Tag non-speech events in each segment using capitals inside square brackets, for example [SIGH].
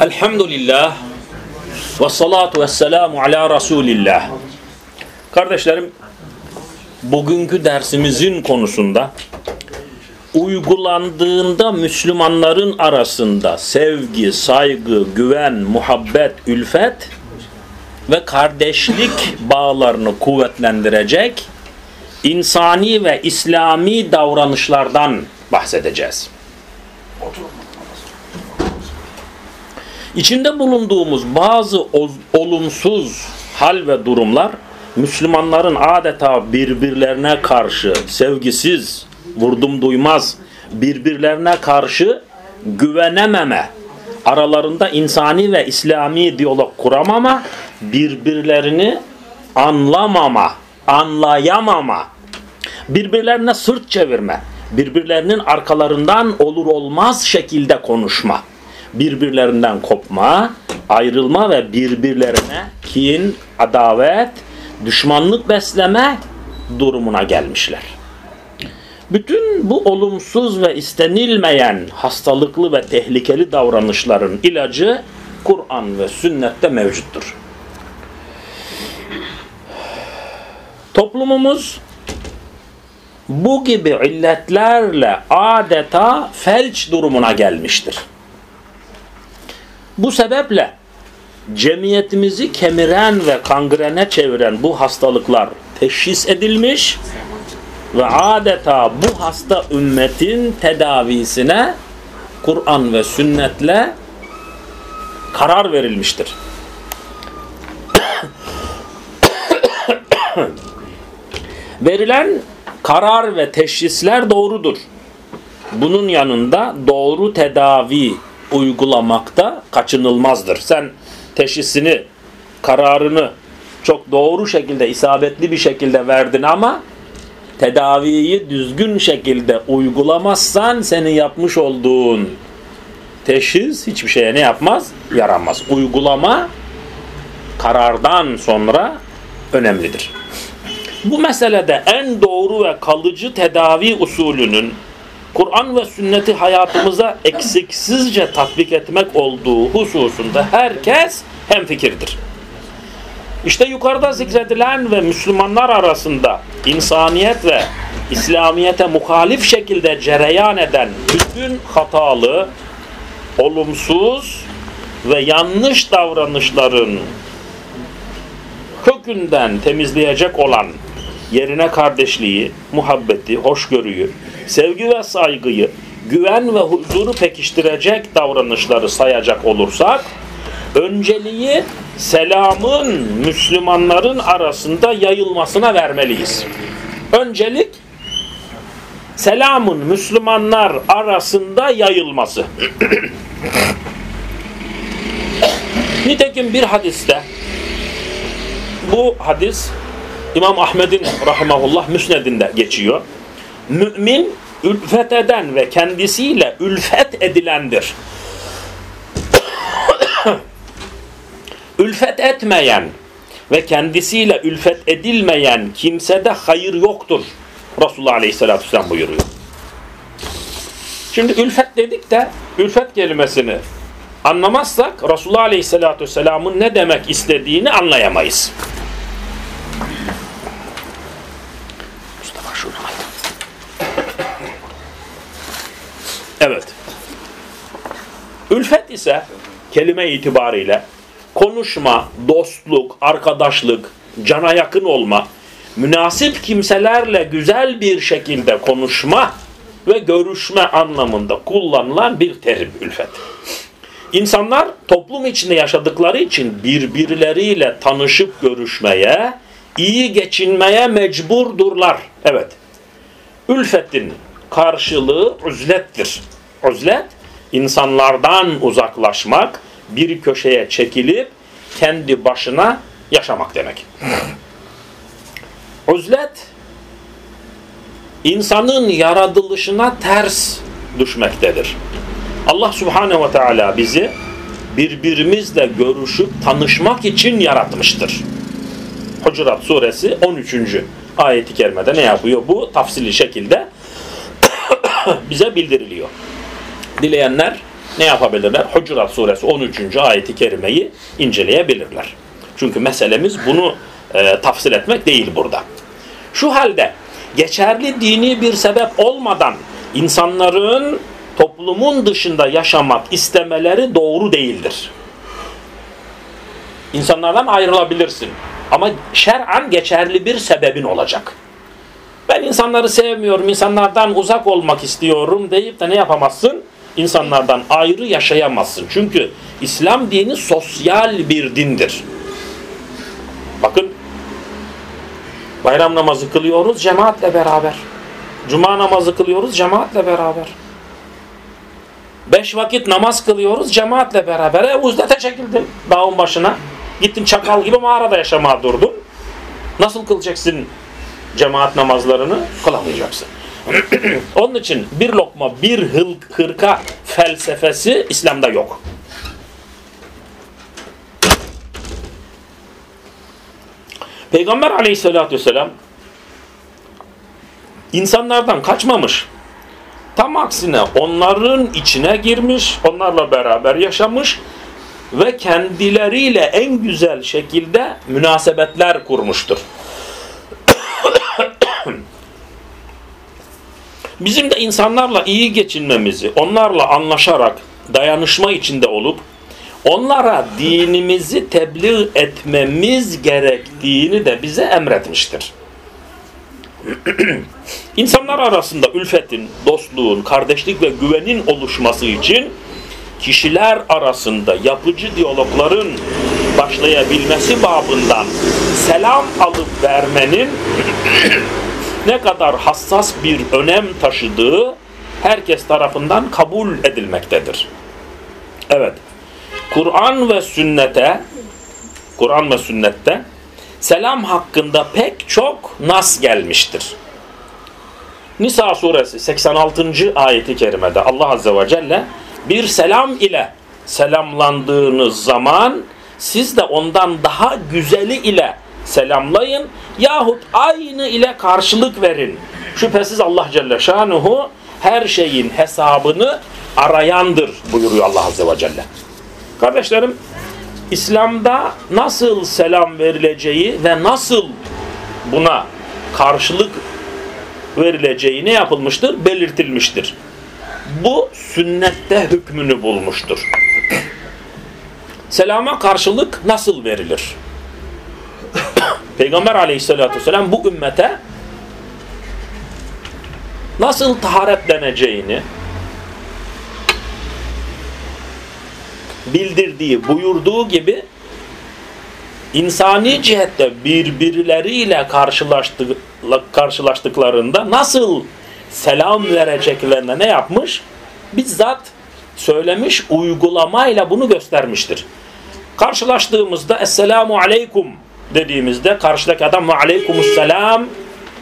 Elhamdülillah ve salatu ve selamu ala Resulillah. Kardeşlerim, bugünkü dersimizin konusunda uygulandığında Müslümanların arasında sevgi, saygı, güven, muhabbet, ülfet ve kardeşlik bağlarını kuvvetlendirecek insani ve İslami davranışlardan bahsedeceğiz. İçinde bulunduğumuz bazı olumsuz hal ve durumlar Müslümanların adeta birbirlerine karşı sevgisiz, vurdum duymaz, birbirlerine karşı güvenememe, aralarında insani ve İslami diyalog kuramama, birbirlerini anlamama, anlayamama, birbirlerine sırt çevirme, birbirlerinin arkalarından olur olmaz şekilde konuşma, birbirlerinden kopma, ayrılma ve birbirlerine kin, adavet, düşmanlık besleme durumuna gelmişler. Bütün bu olumsuz ve istenilmeyen hastalıklı ve tehlikeli davranışların ilacı Kur'an ve sünnette mevcuttur. Toplumumuz bu gibi illetlerle adeta felç durumuna gelmiştir. Bu sebeple cemiyetimizi kemiren ve kangrene çeviren bu hastalıklar teşhis edilmiş ve adeta bu hasta ümmetin tedavisine Kur'an ve sünnetle karar verilmiştir. [COUGHS] Verilen karar ve teşhisler doğrudur. Bunun yanında doğru tedavi uygulamakta kaçınılmazdır. Sen teşhisini, kararını çok doğru şekilde, isabetli bir şekilde verdin ama tedaviyi düzgün şekilde uygulamazsan senin yapmış olduğun teşhis hiçbir şeye ne yapmaz? Yaramaz. Uygulama karardan sonra önemlidir. Bu meselede en doğru ve kalıcı tedavi usulünün Kur'an ve sünneti hayatımıza eksiksizce tatbik etmek olduğu hususunda herkes hemfikirdir. İşte yukarıda zikredilen ve Müslümanlar arasında insaniyet ve İslamiyete muhalif şekilde cereyan eden bütün hatalı, olumsuz ve yanlış davranışların kökünden temizleyecek olan yerine kardeşliği, muhabbeti, hoşgörüyü, sevgi ve saygıyı, güven ve huzuru pekiştirecek davranışları sayacak olursak, önceliği selamın Müslümanların arasında yayılmasına vermeliyiz. Öncelik selamın Müslümanlar arasında yayılması. [CLEARS THROAT] Nitekim bir hadiste bu hadis İmam Ahmed'in rahimahullah müsnedinde geçiyor. Mümin ülfet eden ve kendisiyle ülfet edilendir. [COUGHS] ülfet etmeyen ve kendisiyle ülfet edilmeyen kimsede hayır yoktur. Resulullah Aleyhisselatü Vesselam buyuruyor. Şimdi ülfet dedik de ülfet kelimesini anlamazsak Resulullah Aleyhisselatü Vesselam'ın ne demek istediğini anlayamayız. Şunu Evet. Ülfet ise kelime itibariyle konuşma, dostluk, arkadaşlık, cana yakın olma, münasip kimselerle güzel bir şekilde konuşma ve görüşme anlamında kullanılan bir terim ülfet. İnsanlar toplum içinde yaşadıkları için birbirleriyle tanışıp görüşmeye, iyi geçinmeye mecburdurlar. Evet. Ülfetin karşılığı üzlettir. Üzlet, insanlardan uzaklaşmak, bir köşeye çekilip kendi başına yaşamak demek. [CLEARS THROAT] Uzlet insanın yaratılışına ters düşmektedir. Allah Subhanahu ve Teala bizi birbirimizle görüşüp tanışmak için yaratmıştır. Hucurat suresi 13. ayeti kerimede ne yapıyor? Bu tafsili şekilde [COUGHS] bize bildiriliyor. Dileyenler ne yapabilirler? Hucurat suresi 13. ayeti kerimeyi inceleyebilirler. Çünkü meselemiz bunu e, tafsil etmek değil burada. Şu halde geçerli dini bir sebep olmadan insanların toplumun dışında yaşamak istemeleri doğru değildir. İnsanlardan ayrılabilirsin. Ama şer'an geçerli bir sebebin olacak. Ben insanları sevmiyorum, insanlardan uzak olmak istiyorum deyip de ne yapamazsın? İnsanlardan ayrı yaşayamazsın. Çünkü İslam dini sosyal bir dindir. Bakın bayram namazı kılıyoruz cemaatle beraber. Cuma namazı kılıyoruz cemaatle beraber. Beş vakit namaz kılıyoruz cemaatle beraber. E uzdete çekildin dağın başına. Gittin çakal gibi mağarada yaşamaya durdun. Nasıl kılacaksın cemaat namazlarını? Kılamayacaksın. [CLEARS THROAT] Onun için bir lokma, bir hırka felsefesi İslam'da yok. Peygamber aleyhissalatü vesselam insanlardan kaçmamış. Tam aksine onların içine girmiş, onlarla beraber yaşamış ve kendileriyle en güzel şekilde münasebetler kurmuştur. [COUGHS] Bizim de insanlarla iyi geçinmemizi, onlarla anlaşarak dayanışma içinde olup onlara dinimizi tebliğ etmemiz gerektiğini de bize emretmiştir. [COUGHS] İnsanlar arasında ülfetin, dostluğun, kardeşlik ve güvenin oluşması için kişiler arasında yapıcı diyalogların başlayabilmesi babından selam alıp vermenin [COUGHS] ne kadar hassas bir önem taşıdığı herkes tarafından kabul edilmektedir. Evet. Kur'an ve sünnete Kur'an ve sünnette selam hakkında pek çok nas gelmiştir. Nisa suresi 86. ayeti kerimede Allah azze ve celle bir selam ile selamlandığınız zaman siz de ondan daha güzeli ile selamlayın yahut aynı ile karşılık verin. Şüphesiz Allah Celle Şanuhu her şeyin hesabını arayandır buyuruyor Allah Azze ve Celle. Kardeşlerim İslam'da nasıl selam verileceği ve nasıl buna karşılık verileceği ne yapılmıştır? Belirtilmiştir. Bu sünnette hükmünü bulmuştur. Selama karşılık nasıl verilir? Peygamber aleyhissalatü vesselam bu ümmete nasıl taharetleneceğini bildirdiği, buyurduğu gibi insani cihette birbirleriyle karşılaştık, karşılaştıklarında nasıl selam vereceklerine ne yapmış? Bizzat söylemiş, uygulamayla bunu göstermiştir. Karşılaştığımızda Esselamu Aleyküm dediğimizde karşıdaki adam ve Aleykümselam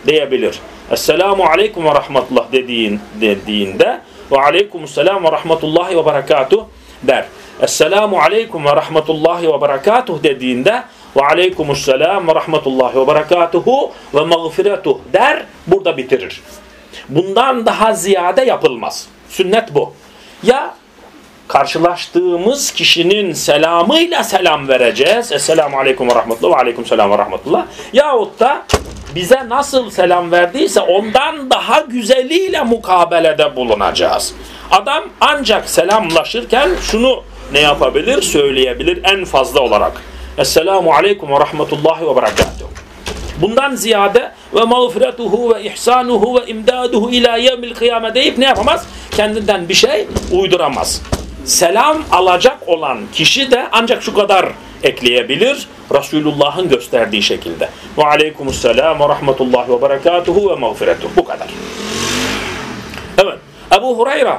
diyebilir. Esselamu Aleyküm ve Rahmetullah dediğin, dediğinde ve Aleykümselam ve Rahmetullahi ve Berekatuh der. Esselamu Aleyküm ve Rahmetullahi ve Berekatuh dediğinde ve Aleykümselam ve Rahmetullahi ve Berekatuhu ve Mağfiretuh der burada bitirir. Bundan daha ziyade yapılmaz. Sünnet bu. Ya karşılaştığımız kişinin selamıyla selam vereceğiz. Esselamu Aleyküm ve Rahmetullah ve Aleyküm Selam ve Rahmetullah. Yahut da bize nasıl selam verdiyse ondan daha güzeliyle mukabelede bulunacağız. Adam ancak selamlaşırken şunu ne yapabilir? Söyleyebilir en fazla olarak. Esselamu Aleyküm ve Rahmetullahi ve Berekatuhu. Bundan ziyade ve mağfiretuhu ve ihsanuhu ve imdaduhu ila yevmil kıyame deyip ne yapamaz? Kendinden bir şey uyduramaz. Selam alacak olan kişi de ancak şu kadar ekleyebilir. Resulullah'ın gösterdiği şekilde. Ve aleykümselam ve rahmetullahi ve berekatuhu ve mağfiretuhu. Bu kadar. Evet. Ebu Hureyre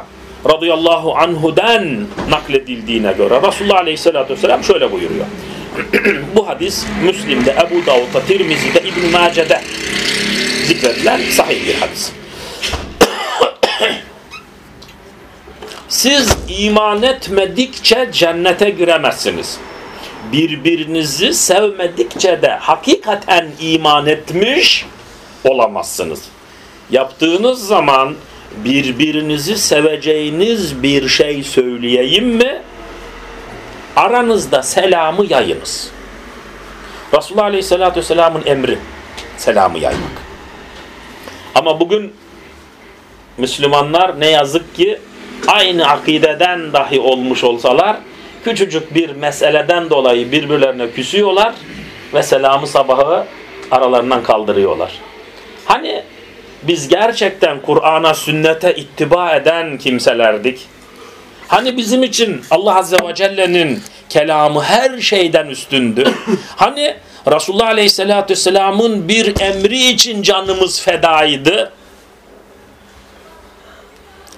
radıyallahu anhu'dan nakledildiğine göre Resulullah aleyhissalatü vesselam şöyle buyuruyor. Bu hadis Müslim'de, Ebu Davud'da, Tirmizi'de, İbn-i Mace'de zikredilen sahih bir hadis. [COUGHS] Siz iman etmedikçe cennete giremezsiniz. Birbirinizi sevmedikçe de hakikaten iman etmiş olamazsınız. Yaptığınız zaman birbirinizi seveceğiniz bir şey söyleyeyim mi? Aranızda selamı yayınız. Resulullah Aleyhisselatü Vesselam'ın emri selamı yaymak. Ama bugün Müslümanlar ne yazık ki aynı akideden dahi olmuş olsalar küçücük bir meseleden dolayı birbirlerine küsüyorlar ve selamı sabahı aralarından kaldırıyorlar. Hani biz gerçekten Kur'an'a, sünnete ittiba eden kimselerdik. Hani bizim için Allah Azze ve Celle'nin kelamı her şeyden üstündü. [COUGHS] Hani Resulullah Aleyhisselatü Vesselam'ın bir emri için canımız fedaydı.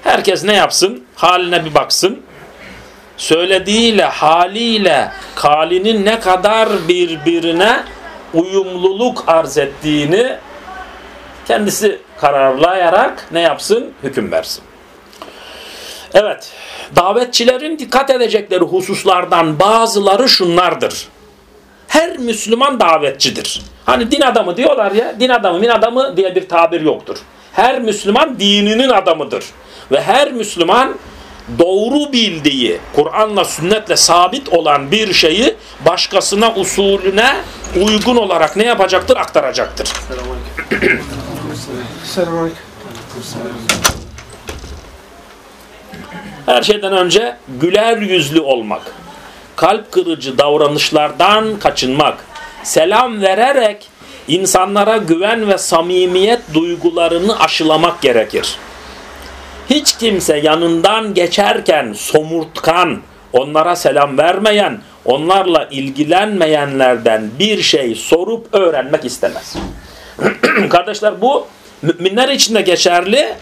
Herkes ne yapsın? Haline bir baksın. Söylediğiyle, haliyle, kalinin ne kadar birbirine uyumluluk arz ettiğini kendisi kararlayarak ne yapsın? Hüküm versin. Evet, davetçilerin dikkat edecekleri hususlardan bazıları şunlardır. Her Müslüman davetçidir. Hani din adamı diyorlar ya, din adamı, min adamı diye bir tabir yoktur. Her Müslüman dininin adamıdır. Ve her Müslüman doğru bildiği, Kur'an'la sünnetle sabit olan bir şeyi başkasına usulüne uygun olarak ne yapacaktır? Aktaracaktır. Selamünaleyküm. [CLEARS THROAT] Her şeyden önce güler yüzlü olmak, kalp kırıcı davranışlardan kaçınmak, selam vererek insanlara güven ve samimiyet duygularını aşılamak gerekir. Hiç kimse yanından geçerken somurtkan, onlara selam vermeyen, onlarla ilgilenmeyenlerden bir şey sorup öğrenmek istemez. [CLEARS THROAT] Kardeşler bu müminler için de geçerli,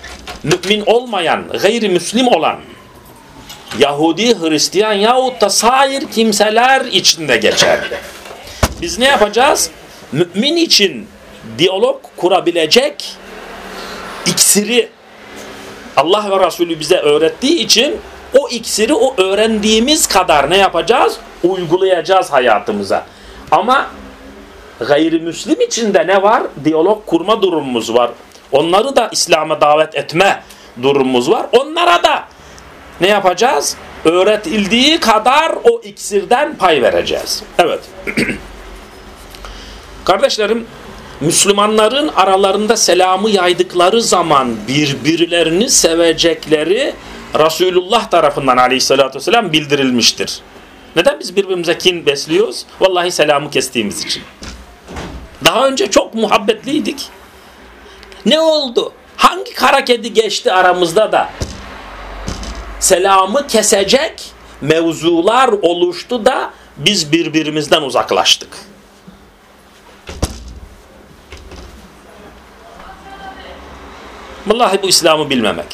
mümin olmayan, gayrimüslim olan, Yahudi, Hristiyan yahut da sair kimseler için de geçerli. Biz ne yapacağız? Mümin için diyalog kurabilecek iksiri Allah ve Resulü bize öğrettiği için o iksiri o öğrendiğimiz kadar ne yapacağız? Uygulayacağız hayatımıza. Ama gayrimüslim içinde ne var? Diyalog kurma durumumuz var. Onları da İslam'a davet etme durumumuz var. Onlara da ne yapacağız? Öğretildiği kadar o iksirden pay vereceğiz. Evet. [CLEARS THROAT] Kardeşlerim, Müslümanların aralarında selamı yaydıkları zaman birbirlerini sevecekleri Resulullah tarafından aleyhissalatü vesselam bildirilmiştir. Neden biz birbirimize kin besliyoruz? Vallahi selamı kestiğimiz için. Daha önce çok muhabbetliydik. Ne oldu? Hangi kara kedi geçti aramızda da selamı kesecek mevzular oluştu da biz birbirimizden uzaklaştık. Vallahi bu İslam'ı bilmemek.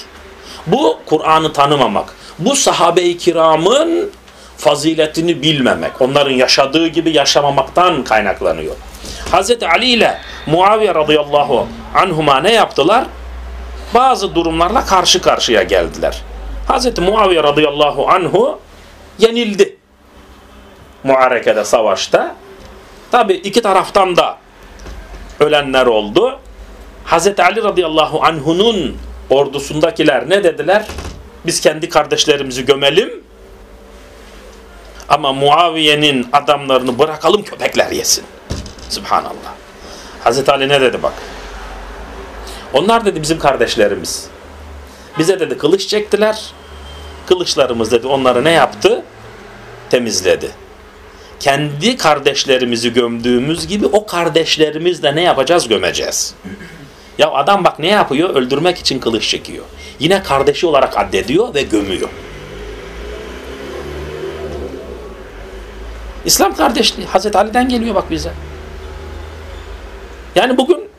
Bu Kur'an'ı tanımamak. Bu sahabe-i kiramın faziletini bilmemek. Onların yaşadığı gibi yaşamamaktan kaynaklanıyor. Hz. Ali ile Muaviye radıyallahu anhuma ne yaptılar? Bazı durumlarla karşı karşıya geldiler. Hz. Muaviye radıyallahu anhu yenildi. Muarekede, savaşta. Tabi iki taraftan da ölenler oldu. Hz. Ali radıyallahu anhunun ordusundakiler ne dediler? Biz kendi kardeşlerimizi gömelim ama Muaviye'nin adamlarını bırakalım köpekler yesin. Subhanallah. Hz. Ali ne dedi bak. Onlar dedi bizim kardeşlerimiz. Bize dedi kılıç çektiler. Kılıçlarımız dedi onları ne yaptı? Temizledi. Kendi kardeşlerimizi gömdüğümüz gibi o kardeşlerimiz de ne yapacağız? Gömeceğiz. Ya adam bak ne yapıyor? Öldürmek için kılıç çekiyor. Yine kardeşi olarak addediyor ve gömüyor. İslam kardeşliği Hazreti Ali'den geliyor bak bize. Yani bugün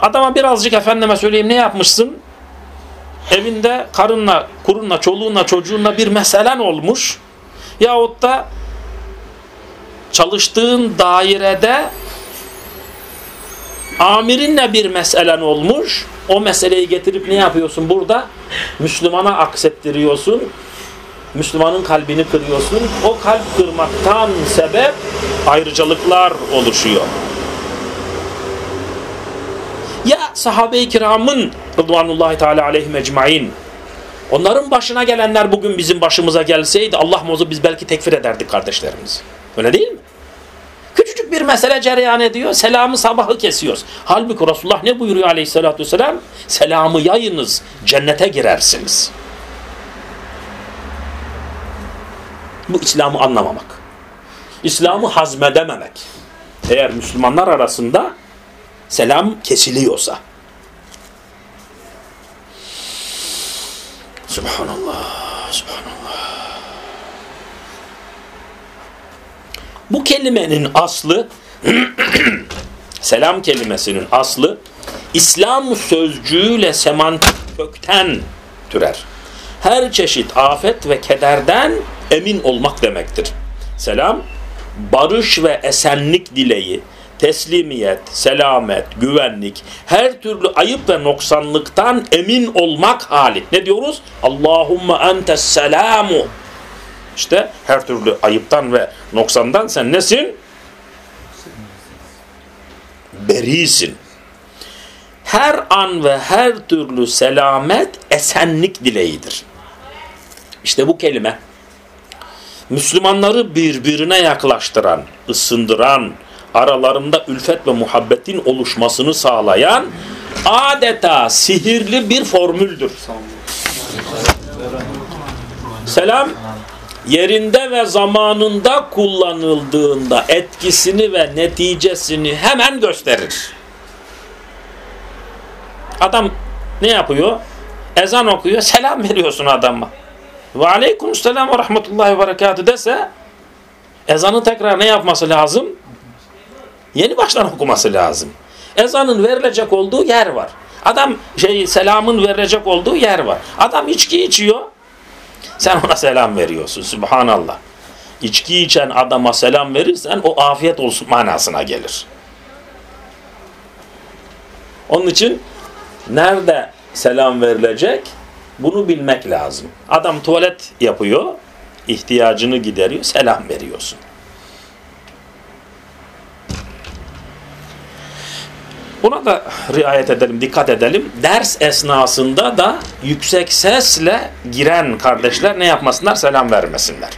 adama birazcık efendime söyleyeyim ne yapmışsın? Evinde karınla, kurunla, çoluğunla, çocuğunla bir meselen olmuş. Yahut da çalıştığın dairede amirinle bir meselen olmuş. O meseleyi getirip ne yapıyorsun burada? Müslümana aksettiriyorsun. Müslümanın kalbini kırıyorsun. O kalp kırmaktan sebep ayrıcalıklar oluşuyor. Ya sahabe-i kiramın Rıdvanullahi Teala aleyhim ecmain. Onların başına gelenler bugün bizim başımıza gelseydi Allah muzu biz belki tekfir ederdik kardeşlerimiz. Öyle değil mi? Küçücük bir mesele cereyan ediyor. Selamı sabahı kesiyoruz. Halbuki Resulullah ne buyuruyor aleyhissalatü vesselam? Selamı yayınız. Cennete girersiniz. Bu İslam'ı anlamamak. İslam'ı hazmedememek. Eğer Müslümanlar arasında selam kesiliyorsa. Subhanallah, subhanallah. Bu kelimenin aslı [CLEARS THROAT] selam kelimesinin aslı İslam sözcüğüyle semantik kökten türer. Her çeşit afet ve kederden emin olmak demektir. Selam, barış ve esenlik dileği, teslimiyet, selamet, güvenlik, her türlü ayıp ve noksanlıktan emin olmak hali. Ne diyoruz? Allahumme entes selamu. İşte her türlü ayıptan ve noksandan sen nesin? Berisin. Her an ve her türlü selamet esenlik dileğidir. İşte bu kelime Müslümanları birbirine yaklaştıran, ısındıran, aralarında ülfet ve muhabbetin oluşmasını sağlayan adeta sihirli bir formüldür. Selam yerinde ve zamanında kullanıldığında etkisini ve neticesini hemen gösterir. Adam ne yapıyor? Ezan okuyor, selam veriyorsun adama. Ve aleyküm selam ve rahmetullahi ve berekatü dese ezanı tekrar ne yapması lazım? Yeni baştan okuması lazım. Ezanın verilecek olduğu yer var. Adam şey selamın verilecek olduğu yer var. Adam içki içiyor. Sen ona selam veriyorsun. Subhanallah. İçki içen adama selam verirsen o afiyet olsun manasına gelir. Onun için nerede selam verilecek bunu bilmek lazım. Adam tuvalet yapıyor, ihtiyacını gideriyor, selam veriyorsun. Buna da riayet edelim, dikkat edelim. Ders esnasında da yüksek sesle giren kardeşler ne yapmasınlar? Selam vermesinler.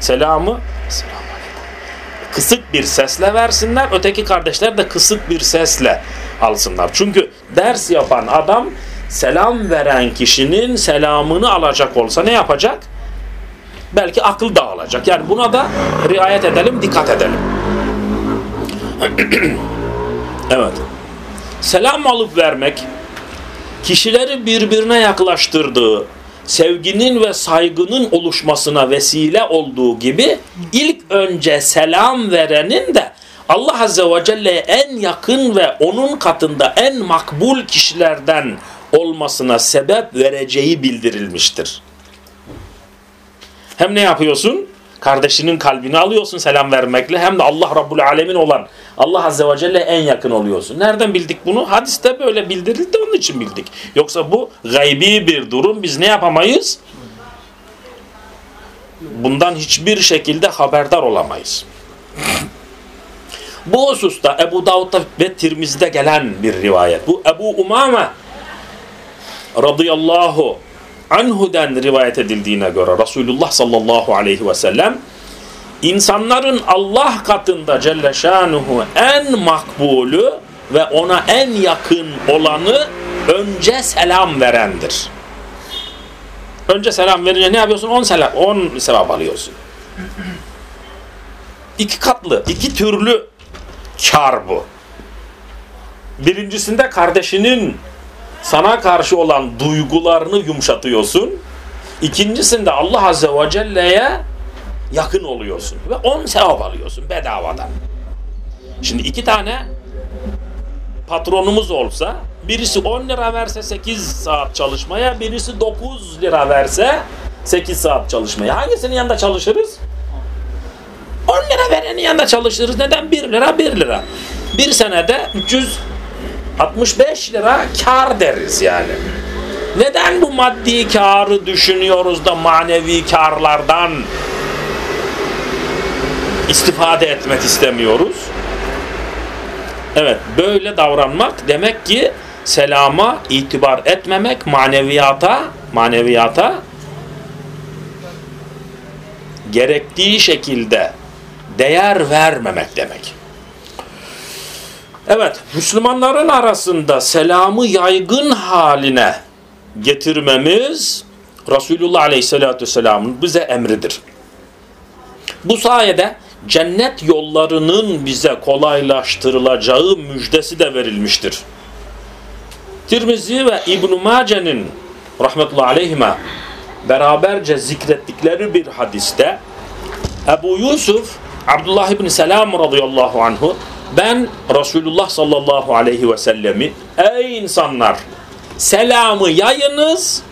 Selamı kısık bir sesle versinler. Öteki kardeşler de kısık bir sesle alsınlar. Çünkü ders yapan adam selam veren kişinin selamını alacak olsa ne yapacak? Belki akıl dağılacak. Yani buna da riayet edelim, dikkat edelim. [CLEARS THROAT] evet. Selam alıp vermek, kişileri birbirine yaklaştırdığı, sevginin ve saygının oluşmasına vesile olduğu gibi ilk önce selam verenin de Allah Azze ve Celle'ye en yakın ve onun katında en makbul kişilerden olmasına sebep vereceği bildirilmiştir. Hem ne yapıyorsun? Kardeşinin kalbini alıyorsun selam vermekle hem de Allah Rabbul Alemin olan Allah Azze ve Celle en yakın oluyorsun. Nereden bildik bunu? Hadiste böyle bildirildi onun için bildik. Yoksa bu gaybi bir durum biz ne yapamayız? Bundan hiçbir şekilde haberdar olamayız. Bu hususta Ebu Davud'da ve Tirmiz'de gelen bir rivayet. Bu Ebu Umame radıyallahu anhu'den rivayet edildiğine göre Resulullah sallallahu aleyhi ve sellem insanların Allah katında Celle Şanuhu en makbulü ve ona en yakın olanı önce selam verendir. Önce selam verince ne yapıyorsun? 10 selam, 10 sevap alıyorsun. İki katlı, iki türlü kar bu. Birincisinde kardeşinin sana karşı olan duygularını yumuşatıyorsun. İkincisinde Allah Azze ve Celle'ye yakın oluyorsun. Ve on sevap alıyorsun bedavadan. Şimdi iki tane patronumuz olsa birisi 10 lira verse 8 saat çalışmaya birisi 9 lira verse 8 saat çalışmaya. Hangisinin yanında çalışırız? 10 lira verenin yanında çalışırız. Neden? 1 lira 1 lira. Bir senede 300 65 lira kar deriz yani. Neden bu maddi karı düşünüyoruz da manevi karlardan istifade etmek istemiyoruz? Evet böyle davranmak demek ki selama itibar etmemek, maneviyata, maneviyata gerektiği şekilde değer vermemek demek. Evet, Müslümanların arasında selamı yaygın haline getirmemiz Resulullah Aleyhisselatü Vesselam'ın bize emridir. Bu sayede cennet yollarının bize kolaylaştırılacağı müjdesi de verilmiştir. Tirmizi ve İbn-i Mace'nin rahmetullahi aleyhime beraberce zikrettikleri bir hadiste Ebu Yusuf Abdullah ibn Selam radıyallahu anhu ben Resulullah sallallahu aleyhi ve sellemi ey insanlar selamı yayınız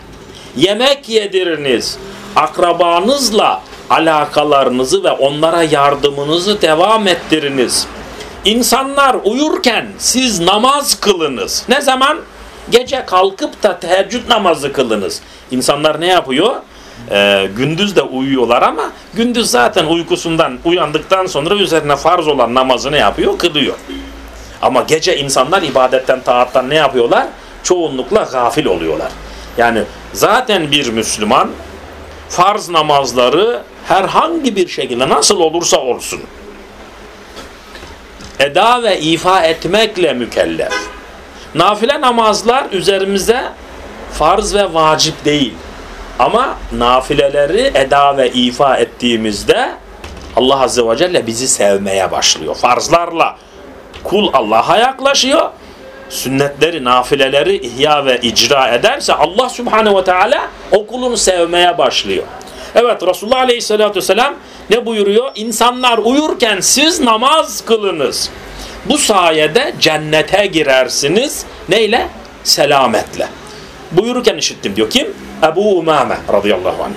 yemek yediriniz akrabanızla alakalarınızı ve onlara yardımınızı devam ettiriniz. İnsanlar uyurken siz namaz kılınız. Ne zaman? Gece kalkıp da teheccüd namazı kılınız. İnsanlar ne yapıyor? Ee, gündüz de uyuyorlar ama gündüz zaten uykusundan uyandıktan sonra üzerine farz olan namazı ne yapıyor? Kılıyor. Ama gece insanlar ibadetten, taattan ne yapıyorlar? Çoğunlukla gafil oluyorlar. Yani zaten bir Müslüman farz namazları herhangi bir şekilde nasıl olursa olsun eda ve ifa etmekle mükellef. Nafile namazlar üzerimize farz ve vacip değil. Ama nafileleri eda ve ifa ettiğimizde Allah Azze ve Celle bizi sevmeye başlıyor. Farzlarla kul Allah'a yaklaşıyor. Sünnetleri, nafileleri ihya ve icra ederse Allah Subhanahu ve Teala o kulunu sevmeye başlıyor. Evet Resulullah Aleyhisselatü Vesselam ne buyuruyor? İnsanlar uyurken siz namaz kılınız. Bu sayede cennete girersiniz. Neyle? Selametle. Buyururken işittim diyor. Kim? Ebu Umame radıyallahu anh.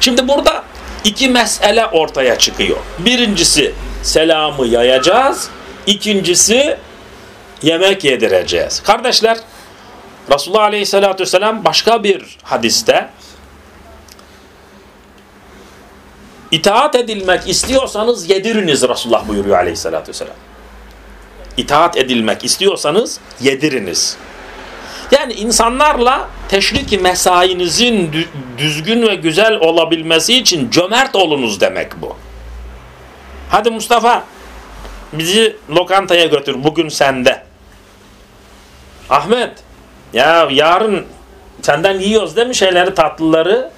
Şimdi burada iki mesele ortaya çıkıyor. Birincisi selamı yayacağız. İkincisi yemek yedireceğiz. Kardeşler Resulullah Aleyhisselatü Vesselam başka bir hadiste itaat edilmek istiyorsanız yediriniz Resulullah buyuruyor Aleyhisselatü Vesselam. İtaat edilmek istiyorsanız yediriniz. Yani insanlarla teşrik mesainizin düzgün ve güzel olabilmesi için cömert olunuz demek bu. Hadi Mustafa bizi lokantaya götür bugün sende. Ahmet ya yarın senden yiyoruz değil mi şeyleri tatlıları?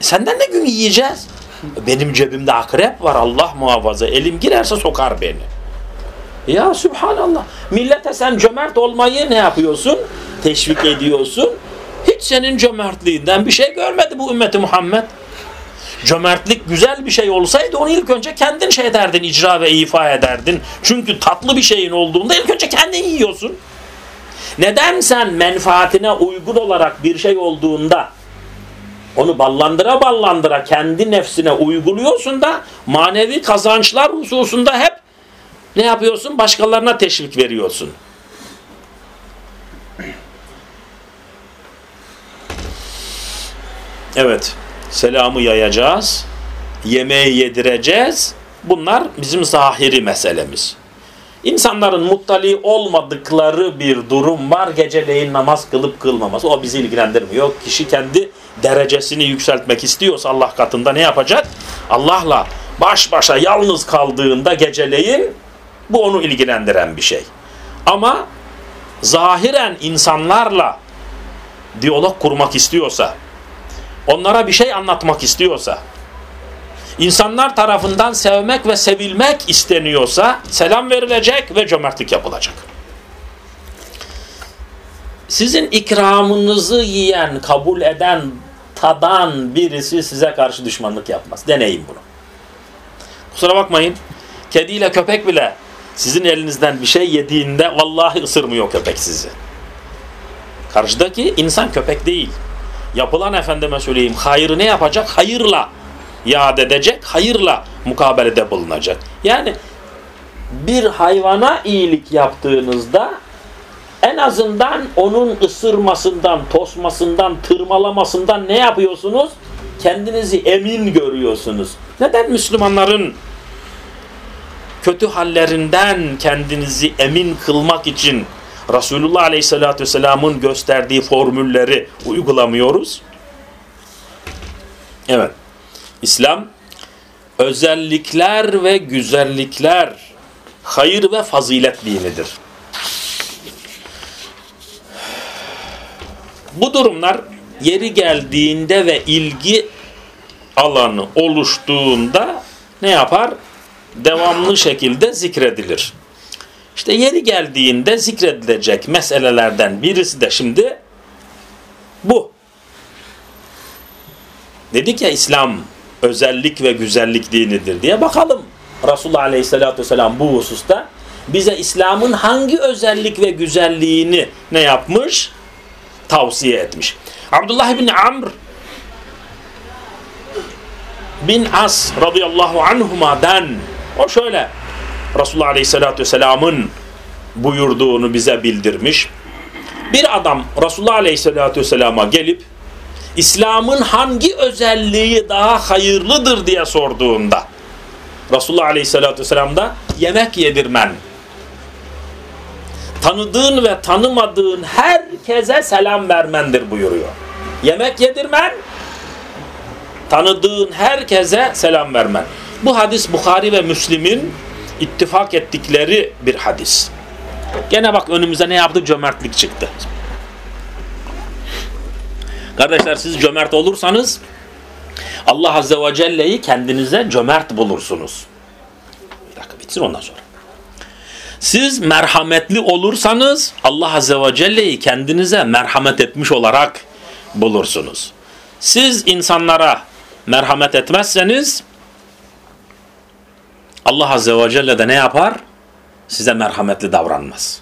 Senden ne gün yiyeceğiz? Benim cebimde akrep var Allah muhafaza. Elim girerse sokar beni. Ya Subhanallah. Millete sen cömert olmayı ne yapıyorsun? Teşvik ediyorsun. Hiç senin cömertliğinden bir şey görmedi bu ümmeti Muhammed. Cömertlik güzel bir şey olsaydı onu ilk önce kendin şey ederdin, icra ve ifa ederdin. Çünkü tatlı bir şeyin olduğunda ilk önce kendin yiyorsun. Neden sen menfaatine uygun olarak bir şey olduğunda onu ballandıra ballandıra kendi nefsine uyguluyorsun da manevi kazançlar hususunda hep ne yapıyorsun? Başkalarına teşvik veriyorsun. Evet. Selamı yayacağız. Yemeği yedireceğiz. Bunlar bizim zahiri meselemiz. İnsanların muttali olmadıkları bir durum var. Geceleyin namaz kılıp kılmaması. O bizi ilgilendirmiyor. Kişi kendi derecesini yükseltmek istiyorsa Allah katında ne yapacak? Allah'la baş başa yalnız kaldığında geceleyin bu onu ilgilendiren bir şey. Ama zahiren insanlarla diyalog kurmak istiyorsa, onlara bir şey anlatmak istiyorsa, insanlar tarafından sevmek ve sevilmek isteniyorsa selam verilecek ve cömertlik yapılacak. Sizin ikramınızı yiyen, kabul eden, tadan birisi size karşı düşmanlık yapmaz. Deneyin bunu. Kusura bakmayın. Kediyle köpek bile sizin elinizden bir şey yediğinde vallahi ısırmıyor köpek sizi. Karşıdaki insan köpek değil. Yapılan efendime söyleyeyim hayrı ne yapacak? Hayırla yad edecek, hayırla mukabelede bulunacak. Yani bir hayvana iyilik yaptığınızda en azından onun ısırmasından, tosmasından, tırmalamasından ne yapıyorsunuz? Kendinizi emin görüyorsunuz. Neden Müslümanların kötü hallerinden kendinizi emin kılmak için Resulullah Aleyhisselatü Vesselam'ın gösterdiği formülleri uygulamıyoruz. Evet. İslam özellikler ve güzellikler, hayır ve fazilet dinidir. Bu durumlar yeri geldiğinde ve ilgi alanı oluştuğunda ne yapar? Devamlı şekilde zikredilir. İşte yeri geldiğinde zikredilecek meselelerden birisi de şimdi bu. Dedik ya İslam özellik ve güzellik dinidir diye bakalım. Resulullah Aleyhisselatü Vesselam bu hususta bize İslam'ın hangi özellik ve güzelliğini ne yapmış? Tavsiye etmiş. Abdullah bin Amr bin As radıyallahu anhuma'dan o şöyle Resulullah Aleyhisselatü Vesselam'ın buyurduğunu bize bildirmiş. Bir adam Resulullah Aleyhisselatü Vesselam'a gelip İslam'ın hangi özelliği daha hayırlıdır diye sorduğunda Resulullah Aleyhisselatü Vesselam da yemek yedirmen tanıdığın ve tanımadığın herkese selam vermendir buyuruyor. Yemek yedirmen tanıdığın herkese selam vermen. Bu hadis Bukhari ve Müslim'in ittifak ettikleri bir hadis. Gene bak önümüze ne yaptı? Cömertlik çıktı. Kardeşler siz cömert olursanız Allah Azze ve Celle'yi kendinize cömert bulursunuz. Bir dakika bitsin ondan sonra. Siz merhametli olursanız Allah Azze ve Celle'yi kendinize merhamet etmiş olarak bulursunuz. Siz insanlara merhamet etmezseniz Allah Azze ve Celle de ne yapar? Size merhametli davranmaz.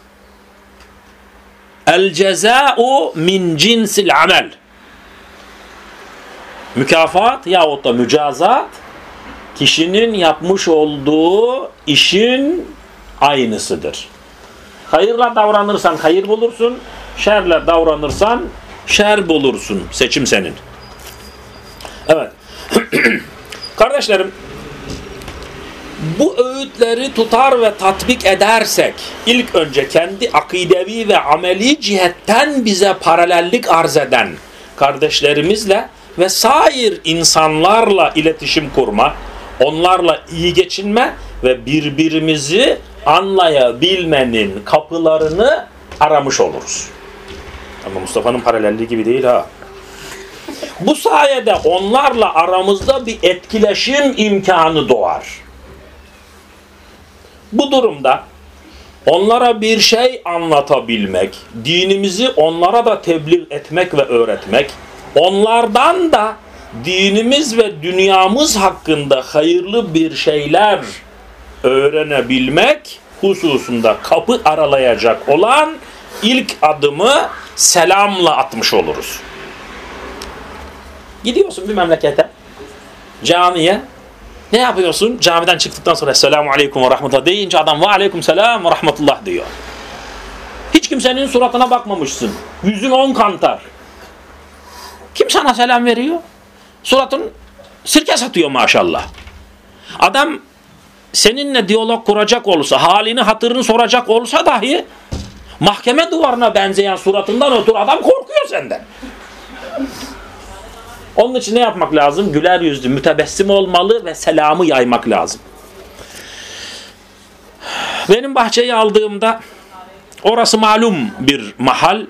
El ceza'u min cinsil amel. Mükafat yahut da mücazat kişinin yapmış olduğu işin aynısıdır. Hayırla davranırsan hayır bulursun, şerle davranırsan şer bulursun. Seçim senin. Evet. [CLEARS THROAT] Kardeşlerim, bu öğütleri tutar ve tatbik edersek, ilk önce kendi akidevi ve ameli cihetten bize paralellik arz eden kardeşlerimizle ve sair insanlarla iletişim kurma, onlarla iyi geçinme ve birbirimizi anlayabilmenin kapılarını aramış oluruz. Ama Mustafa'nın paralelliği gibi değil ha. Bu sayede onlarla aramızda bir etkileşim imkanı doğar. Bu durumda onlara bir şey anlatabilmek, dinimizi onlara da tebliğ etmek ve öğretmek, onlardan da dinimiz ve dünyamız hakkında hayırlı bir şeyler öğrenebilmek hususunda kapı aralayacak olan ilk adımı selamla atmış oluruz. Gidiyorsun bir memlekete, camiye, ne yapıyorsun? Camiden çıktıktan sonra Esselamu Aleyküm ve Rahmetullah deyince adam Ve Aleyküm Selam ve Rahmetullah diyor. Hiç kimsenin suratına bakmamışsın. Yüzün on kantar. Kim sana selam veriyor? Suratın sirke satıyor maşallah. Adam seninle diyalog kuracak olsa, halini hatırını soracak olsa dahi mahkeme duvarına benzeyen suratından ötürü adam korkuyor senden. Onun için ne yapmak lazım? Güler yüzlü, mütebessim olmalı ve selamı yaymak lazım. Benim bahçeyi aldığımda orası malum bir mahal.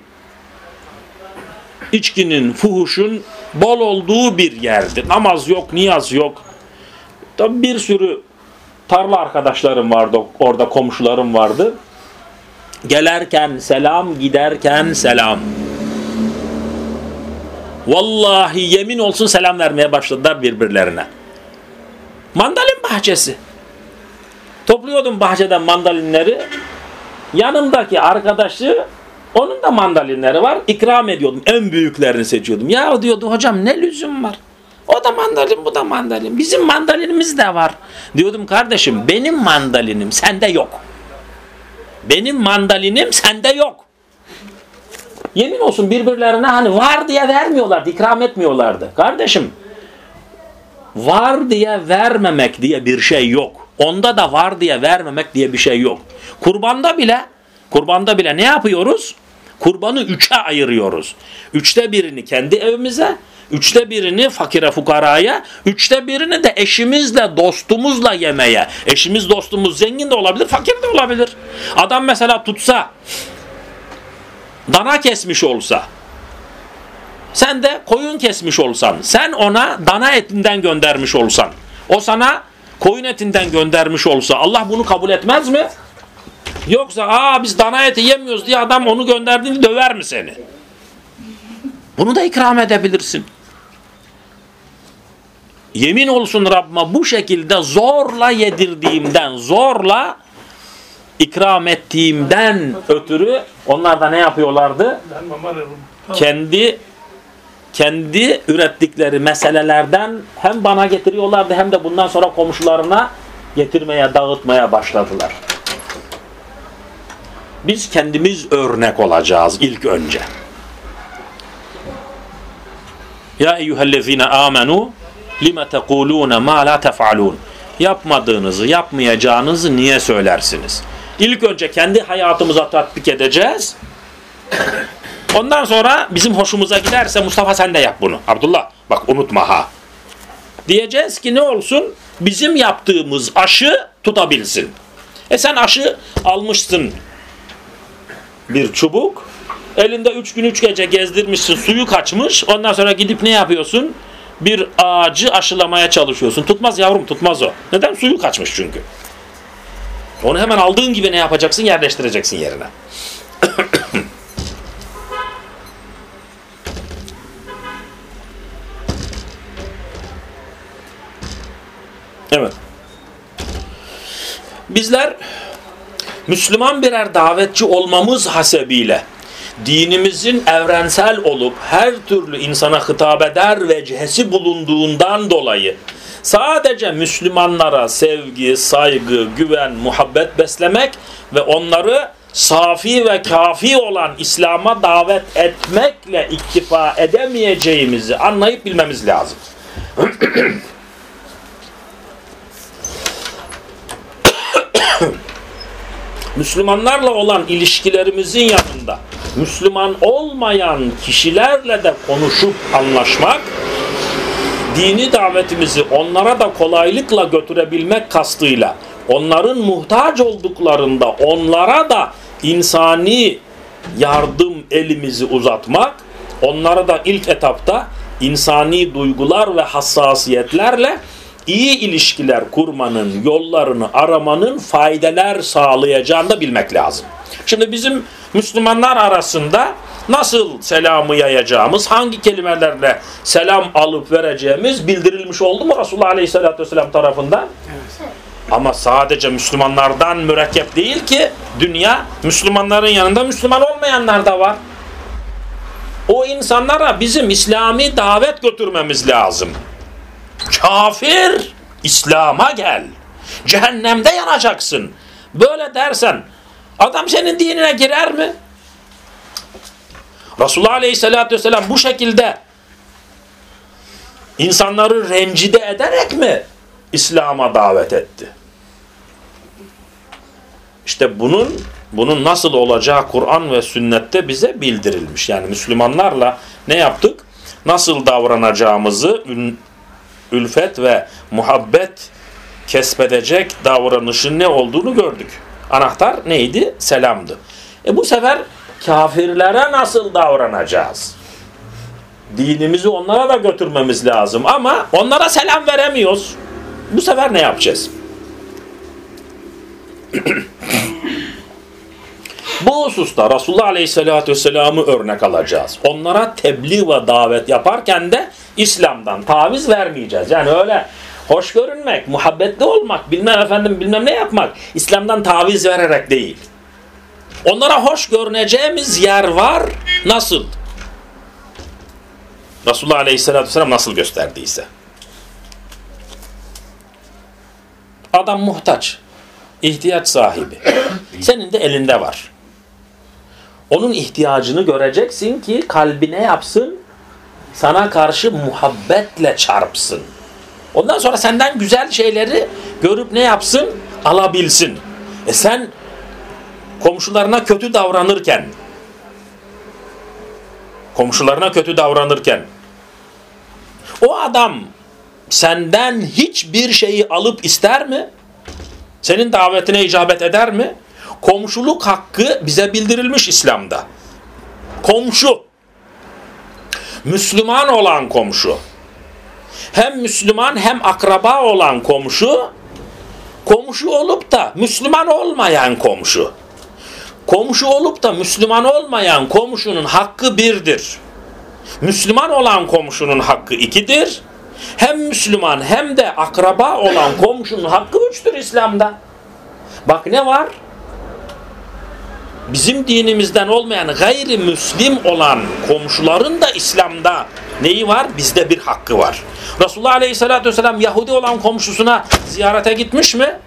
İçkinin, fuhuşun bol olduğu bir yerdi. Namaz yok, niyaz yok. Tabi bir sürü tarla arkadaşlarım vardı, orada komşularım vardı. Gelerken selam, giderken selam. Vallahi yemin olsun selam vermeye başladılar birbirlerine. Mandalin bahçesi. Topluyordum bahçeden mandalinleri. Yanımdaki arkadaşı onun da mandalinleri var. İkram ediyordum. En büyüklerini seçiyordum. Ya diyordu hocam ne lüzum var? O da mandalin bu da mandalin. Bizim mandalinimiz de var. Diyordum kardeşim benim mandalinim sende yok. Benim mandalinim sende yok. Yemin olsun birbirlerine hani var diye vermiyorlardı, ikram etmiyorlardı. Kardeşim var diye vermemek diye bir şey yok. onda da var diye vermemek diye bir şey yok. Kurbanda bile kurbanda bile ne yapıyoruz? Kurbanı üçe ayırıyoruz. Üçte birini kendi evimize, üçte birini fakire fukaraya, üçte birini de eşimizle, dostumuzla yemeye. Eşimiz, dostumuz zengin de olabilir, fakir de olabilir. Adam mesela tutsa, dana kesmiş olsa, sen de koyun kesmiş olsan, sen ona dana etinden göndermiş olsan, o sana koyun etinden göndermiş olsa Allah bunu kabul etmez mi? Yoksa aa biz dana eti yemiyoruz diye adam onu gönderdiğinde döver mi seni? Bunu da ikram edebilirsin. Yemin olsun Rabbime bu şekilde zorla yedirdiğimden, zorla ikram ettiğimden ötürü onlar da ne yapıyorlardı? Kendi kendi ürettikleri meselelerden hem bana getiriyorlardı hem de bundan sonra komşularına getirmeye, dağıtmaya başladılar. Biz kendimiz örnek olacağız ilk önce. Ya eyyühellezine amenu lime tekulune ma la tef'alun. Yapmadığınızı, yapmayacağınızı niye söylersiniz? İlk önce kendi hayatımıza tatbik edeceğiz. Ondan sonra bizim hoşumuza giderse Mustafa sen de yap bunu. Abdullah bak unutma ha. Diyeceğiz ki ne olsun? Bizim yaptığımız aşı tutabilsin. E sen aşı almışsın bir çubuk. Elinde üç gün üç gece gezdirmişsin suyu kaçmış. Ondan sonra gidip ne yapıyorsun? Bir ağacı aşılamaya çalışıyorsun. Tutmaz yavrum tutmaz o. Neden? Suyu kaçmış çünkü. Onu hemen aldığın gibi ne yapacaksın? Yerleştireceksin yerine. [COUGHS] evet. Bizler Müslüman birer davetçi olmamız hasebiyle dinimizin evrensel olup her türlü insana hitap eder ve cihesi bulunduğundan dolayı sadece Müslümanlara sevgi, saygı, güven, muhabbet beslemek ve onları safi ve kafi olan İslam'a davet etmekle iktifa edemeyeceğimizi anlayıp bilmemiz lazım. [COUGHS] Müslümanlarla olan ilişkilerimizin yanında Müslüman olmayan kişilerle de konuşup anlaşmak, dini davetimizi onlara da kolaylıkla götürebilmek kastıyla, onların muhtaç olduklarında onlara da insani yardım elimizi uzatmak, onlara da ilk etapta insani duygular ve hassasiyetlerle iyi ilişkiler kurmanın yollarını aramanın faydeler sağlayacağını da bilmek lazım. Şimdi bizim Müslümanlar arasında nasıl selamı yayacağımız, hangi kelimelerle selam alıp vereceğimiz bildirilmiş oldu mu Resulullah Aleyhisselatü Vesselam tarafından? Evet. Ama sadece Müslümanlardan mürekkep değil ki dünya Müslümanların yanında Müslüman olmayanlar da var. O insanlara bizim İslami davet götürmemiz lazım. Kafir İslam'a gel. Cehennemde yanacaksın. Böyle dersen adam senin dinine girer mi? Resulullah Aleyhisselatü Vesselam bu şekilde insanları rencide ederek mi İslam'a davet etti? İşte bunun bunun nasıl olacağı Kur'an ve sünnette bize bildirilmiş. Yani Müslümanlarla ne yaptık? Nasıl davranacağımızı ülfet ve muhabbet kesbedecek davranışın ne olduğunu gördük. Anahtar neydi? Selamdı. E bu sefer kafirlere nasıl davranacağız? Dinimizi onlara da götürmemiz lazım ama onlara selam veremiyoruz. Bu sefer ne yapacağız? [COUGHS] Bu hususta Resulullah Aleyhisselatü Vesselam'ı örnek alacağız. Onlara tebliğ ve davet yaparken de İslam'dan taviz vermeyeceğiz. Yani öyle hoş görünmek, muhabbetli olmak, bilmem efendim bilmem ne yapmak İslam'dan taviz vererek değil. Onlara hoş görüneceğimiz yer var. Nasıl? Resulullah Aleyhisselatü Vesselam nasıl gösterdiyse. Adam muhtaç. ihtiyaç sahibi. Senin de elinde var. Onun ihtiyacını göreceksin ki kalbine yapsın, sana karşı muhabbetle çarpsın. Ondan sonra senden güzel şeyleri görüp ne yapsın? Alabilsin. E sen komşularına kötü davranırken komşularına kötü davranırken o adam senden hiçbir şeyi alıp ister mi? Senin davetine icabet eder mi? Komşuluk hakkı bize bildirilmiş İslam'da. Komşu. Müslüman olan komşu. Hem Müslüman hem akraba olan komşu. Komşu olup da Müslüman olmayan komşu. Komşu olup da Müslüman olmayan komşunun hakkı birdir. Müslüman olan komşunun hakkı ikidir. Hem Müslüman hem de akraba olan komşunun hakkı üçtür İslam'da. Bak ne var? Bizim dinimizden olmayan gayrimüslim olan komşuların da İslam'da neyi var? Bizde bir hakkı var. Resulullah Aleyhisselatü Vesselam Yahudi olan komşusuna ziyarete gitmiş mi?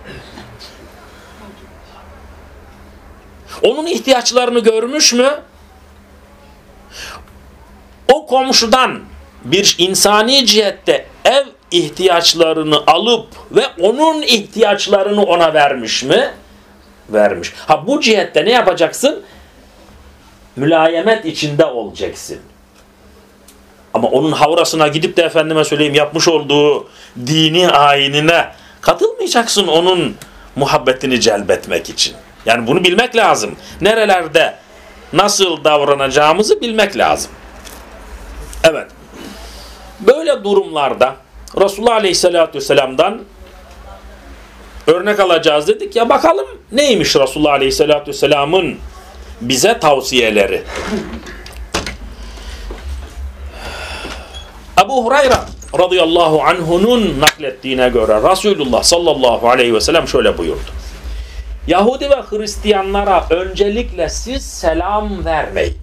Onun ihtiyaçlarını görmüş mü? O komşudan bir insani cihette ev ihtiyaçlarını alıp ve onun ihtiyaçlarını ona vermiş mi? Vermiş. Ha bu cihette ne yapacaksın? Mülayemet içinde olacaksın. Ama onun havrasına gidip de efendime söyleyeyim yapmış olduğu dini ayinine katılmayacaksın onun muhabbetini celbetmek için. Yani bunu bilmek lazım. Nerelerde nasıl davranacağımızı bilmek lazım. Evet. Böyle durumlarda Resulullah Aleyhisselatü Vesselam'dan örnek alacağız dedik ya bakalım neymiş Resulullah Aleyhisselatü Vesselam'ın bize tavsiyeleri. Ebu Hurayra radıyallahu anhunun naklettiğine göre Resulullah sallallahu aleyhi ve sellem şöyle buyurdu. Yahudi ve Hristiyanlara öncelikle siz selam vermeyin.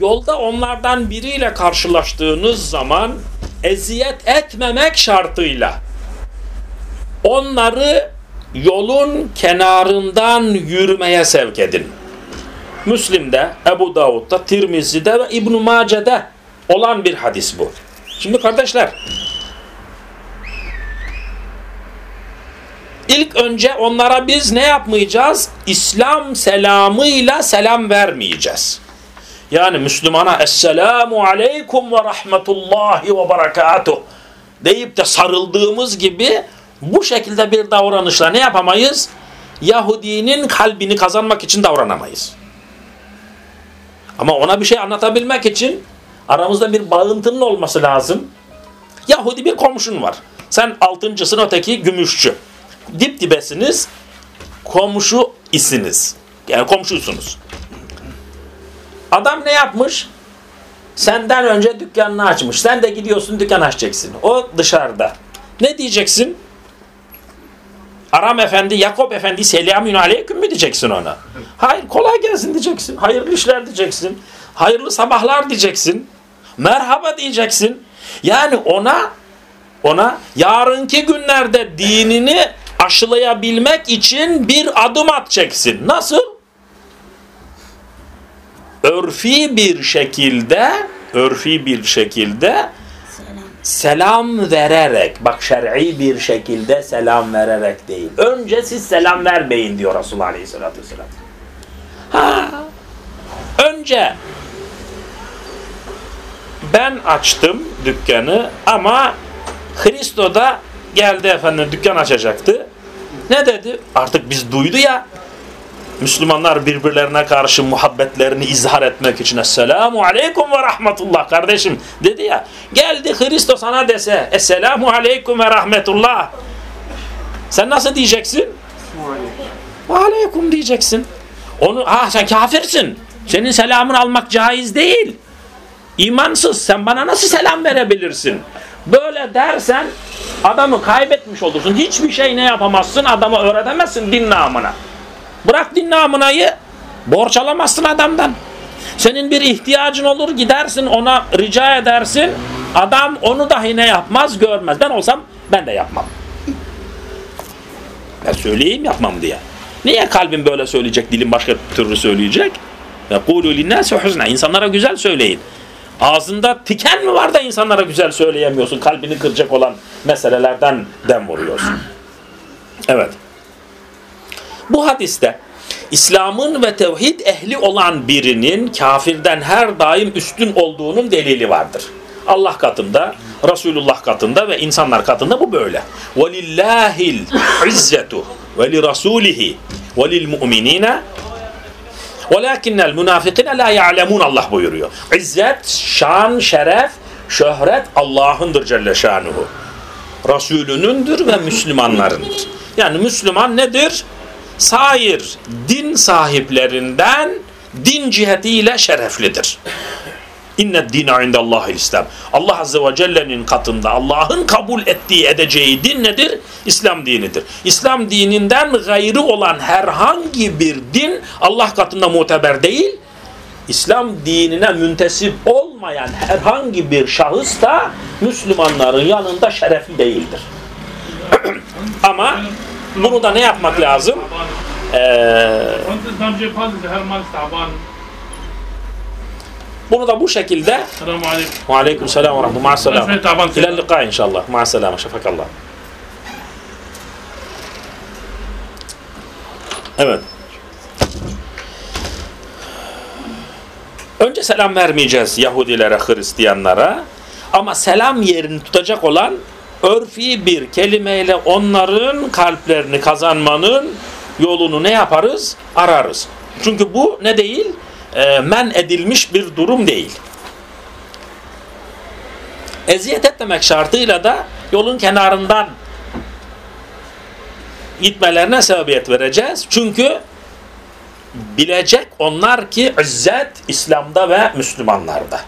Yolda onlardan biriyle karşılaştığınız zaman eziyet etmemek şartıyla onları yolun kenarından yürümeye sevk edin. Müslim'de, Ebu Davud'da, Tirmizi'de ve İbn-i Mace'de olan bir hadis bu. Şimdi kardeşler ilk önce onlara biz ne yapmayacağız? İslam selamıyla selam vermeyeceğiz. Yani Müslümana Esselamu Aleyküm ve Rahmetullahi ve Berekatuh deyip de sarıldığımız gibi bu şekilde bir davranışla ne yapamayız? Yahudinin kalbini kazanmak için davranamayız. Ama ona bir şey anlatabilmek için aramızda bir bağıntının olması lazım. Yahudi bir komşun var. Sen altıncısın öteki gümüşçü. Dip dibesiniz. Komşu isiniz. Yani komşusunuz. Adam ne yapmış? Senden önce dükkanını açmış. Sen de gidiyorsun dükkan açacaksın. O dışarıda. Ne diyeceksin? Aram Efendi, Yakup Efendi selamün aleyküm mü diyeceksin ona? Hayır kolay gelsin diyeceksin. Hayırlı işler diyeceksin. Hayırlı sabahlar diyeceksin. Merhaba diyeceksin. Yani ona ona yarınki günlerde dinini aşılayabilmek için bir adım atacaksın. Nasıl? Örfi bir şekilde örfi bir şekilde selam vererek bak şer'i bir şekilde selam vererek değil. Önce siz selam vermeyin diyor Resulullah Aleyhisselatü Vesselam. Ha, önce ben açtım dükkanı ama Hristo da geldi efendim dükkan açacaktı. Ne dedi? Artık biz duydu ya Müslümanlar birbirlerine karşı muhabbetlerini izhar etmek için Esselamu Aleyküm ve Rahmetullah kardeşim dedi ya. Geldi Hristo sana dese Esselamu Aleyküm ve Rahmetullah. Sen nasıl diyeceksin? Ve Aleyküm diyeceksin. Onu, ha sen kafirsin. Senin selamını almak caiz değil. İmansız. Sen bana nasıl selam verebilirsin? Böyle dersen adamı kaybetmiş olursun. Hiçbir şey ne yapamazsın adama öğretemezsin din namına. Bırak din namınayı. Borç alamazsın adamdan. Senin bir ihtiyacın olur gidersin ona rica edersin. Adam onu dahi ne yapmaz görmez. Ben olsam ben de yapmam. Ben söyleyeyim yapmam diye. Niye kalbim böyle söyleyecek, dilim başka türlü söyleyecek? Ve kulu linnâse huzna. İnsanlara güzel söyleyin. Ağzında tiken mi var da insanlara güzel söyleyemiyorsun? Kalbini kıracak olan meselelerden dem vuruyorsun. Evet. Bu hadiste İslam'ın ve tevhid ehli olan birinin kafirden her daim üstün olduğunun delili vardır. Allah katında, Resulullah katında ve insanlar katında bu böyle. وَلِلَّهِ الْعِزَّةُ وَلِرَسُولِهِ وَلِلْمُؤْمِنِينَ وَلَكِنَّ الْمُنَافِقِينَ لَا يَعْلَمُونَ Allah buyuruyor. İzzet, şan, şeref, şöhret Allah'ındır Celle Şanuhu. Resulünündür ve Müslümanlarındır. Yani Müslüman nedir? Sair din sahiplerinden din cihetiyle şereflidir. İnne dine indallahil İslam. Allah Azze ve Celle'nin katında Allah'ın kabul ettiği edeceği din nedir? İslam dinidir. İslam dininden gayrı olan herhangi bir din Allah katında muteber değil. İslam dinine müntesip olmayan herhangi bir şahıs da Müslümanların yanında şerefli değildir. [CLEARS THROAT] Ama bunu da ne yapmak lazım? Ee, bunu da bu şekilde Selamun aleyküm. Selam ve rahmetullah. Taban İlel liqa inşallah. Ma'assalam. Şefakallah. Evet. Önce selam vermeyeceğiz Yahudilere, Hristiyanlara. Ama selam yerini tutacak olan örfi bir kelimeyle onların kalplerini kazanmanın yolunu ne yaparız? Ararız. Çünkü bu ne değil? E, men edilmiş bir durum değil. Eziyet etmemek şartıyla da yolun kenarından gitmelerine sebebiyet vereceğiz. Çünkü bilecek onlar ki izzet İslam'da ve Müslümanlarda.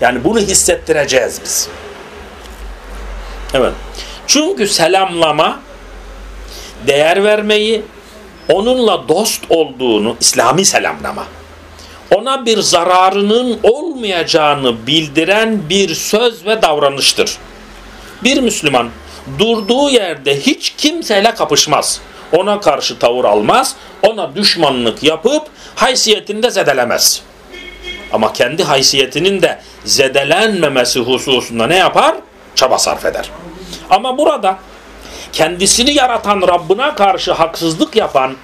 Yani bunu hissettireceğiz biz. Evet. Çünkü selamlama değer vermeyi, onunla dost olduğunu, İslami selamlama, ona bir zararının olmayacağını bildiren bir söz ve davranıştır. Bir Müslüman durduğu yerde hiç kimseyle kapışmaz. Ona karşı tavır almaz, ona düşmanlık yapıp haysiyetini de zedelemez. Ama kendi haysiyetinin de zedelenmemesi hususunda ne yapar? Çaba sarf eder. Ama burada kendisini yaratan Rabbına karşı haksızlık yapan,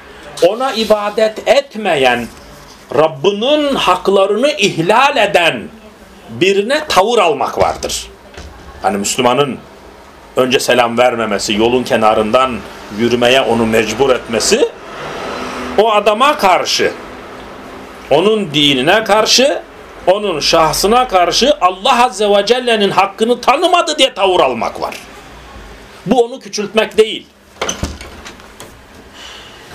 ona ibadet etmeyen, Rabbinin haklarını ihlal eden birine tavır almak vardır. Hani Müslümanın önce selam vermemesi, yolun kenarından yürümeye onu mecbur etmesi o adama karşı, onun dinine karşı, onun şahsına karşı Allah Azze ve Celle'nin hakkını tanımadı diye tavır almak var. Bu onu küçültmek değil.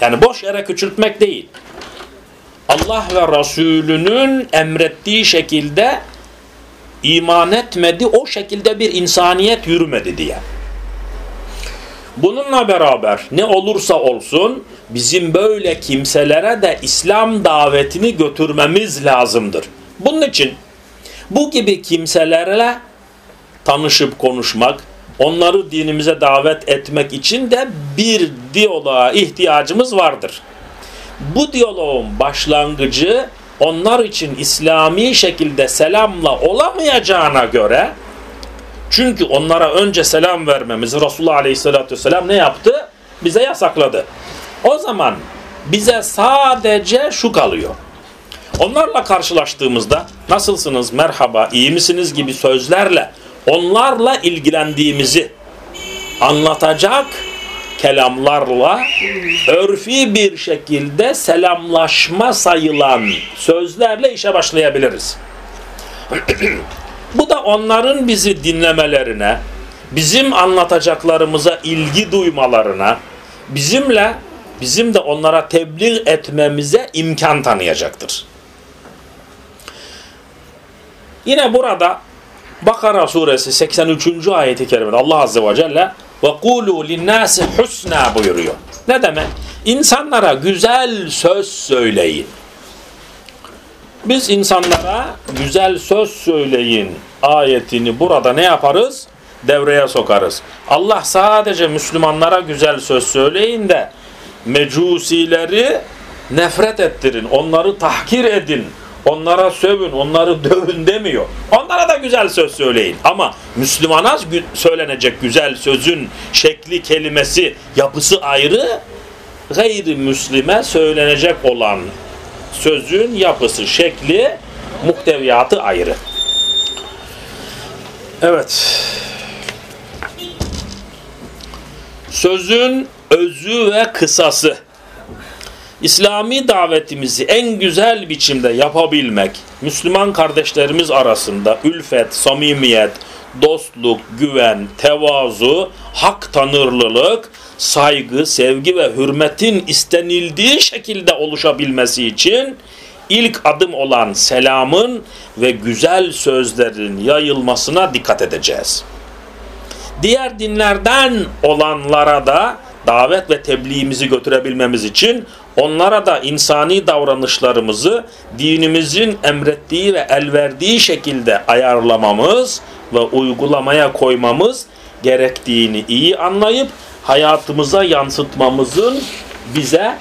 Yani boş yere küçültmek değil. Allah ve Resulünün emrettiği şekilde iman etmedi, o şekilde bir insaniyet yürümedi diye. Bununla beraber ne olursa olsun bizim böyle kimselere de İslam davetini götürmemiz lazımdır. Bunun için bu gibi kimselerle tanışıp konuşmak, onları dinimize davet etmek için de bir diyaloğa ihtiyacımız vardır. Bu diyaloğun başlangıcı onlar için İslami şekilde selamla olamayacağına göre çünkü onlara önce selam vermemiz Resulullah Aleyhisselatü Vesselam ne yaptı? Bize yasakladı. O zaman bize sadece şu kalıyor. Onlarla karşılaştığımızda nasılsınız, merhaba, iyi misiniz gibi sözlerle onlarla ilgilendiğimizi anlatacak kelamlarla örfi bir şekilde selamlaşma sayılan sözlerle işe başlayabiliriz. [CLEARS THROAT] Bu da onların bizi dinlemelerine, bizim anlatacaklarımıza ilgi duymalarına, bizimle bizim de onlara tebliğ etmemize imkan tanıyacaktır. Yine burada Bakara suresi 83. ayeti kerimede Allah azze ve celle kulu linnâsi husna buyuruyor. Ne demek? İnsanlara güzel söz söyleyin. Biz insanlara güzel söz söyleyin ayetini burada ne yaparız? Devreye sokarız. Allah sadece Müslümanlara güzel söz söyleyin de mecusileri nefret ettirin, onları tahkir edin, Onlara sövün, onları dövün demiyor. Onlara da güzel söz söyleyin. Ama Müslümana söylenecek güzel sözün şekli, kelimesi, yapısı ayrı. Gayri Müslime söylenecek olan sözün yapısı, şekli, muhteviyatı ayrı. Evet. Sözün özü ve kısası. İslami davetimizi en güzel biçimde yapabilmek, Müslüman kardeşlerimiz arasında ülfet, samimiyet, dostluk, güven, tevazu, hak tanırlılık, saygı, sevgi ve hürmetin istenildiği şekilde oluşabilmesi için ilk adım olan selamın ve güzel sözlerin yayılmasına dikkat edeceğiz. Diğer dinlerden olanlara da davet ve tebliğimizi götürebilmemiz için onlara da insani davranışlarımızı dinimizin emrettiği ve el verdiği şekilde ayarlamamız ve uygulamaya koymamız gerektiğini iyi anlayıp hayatımıza yansıtmamızın bize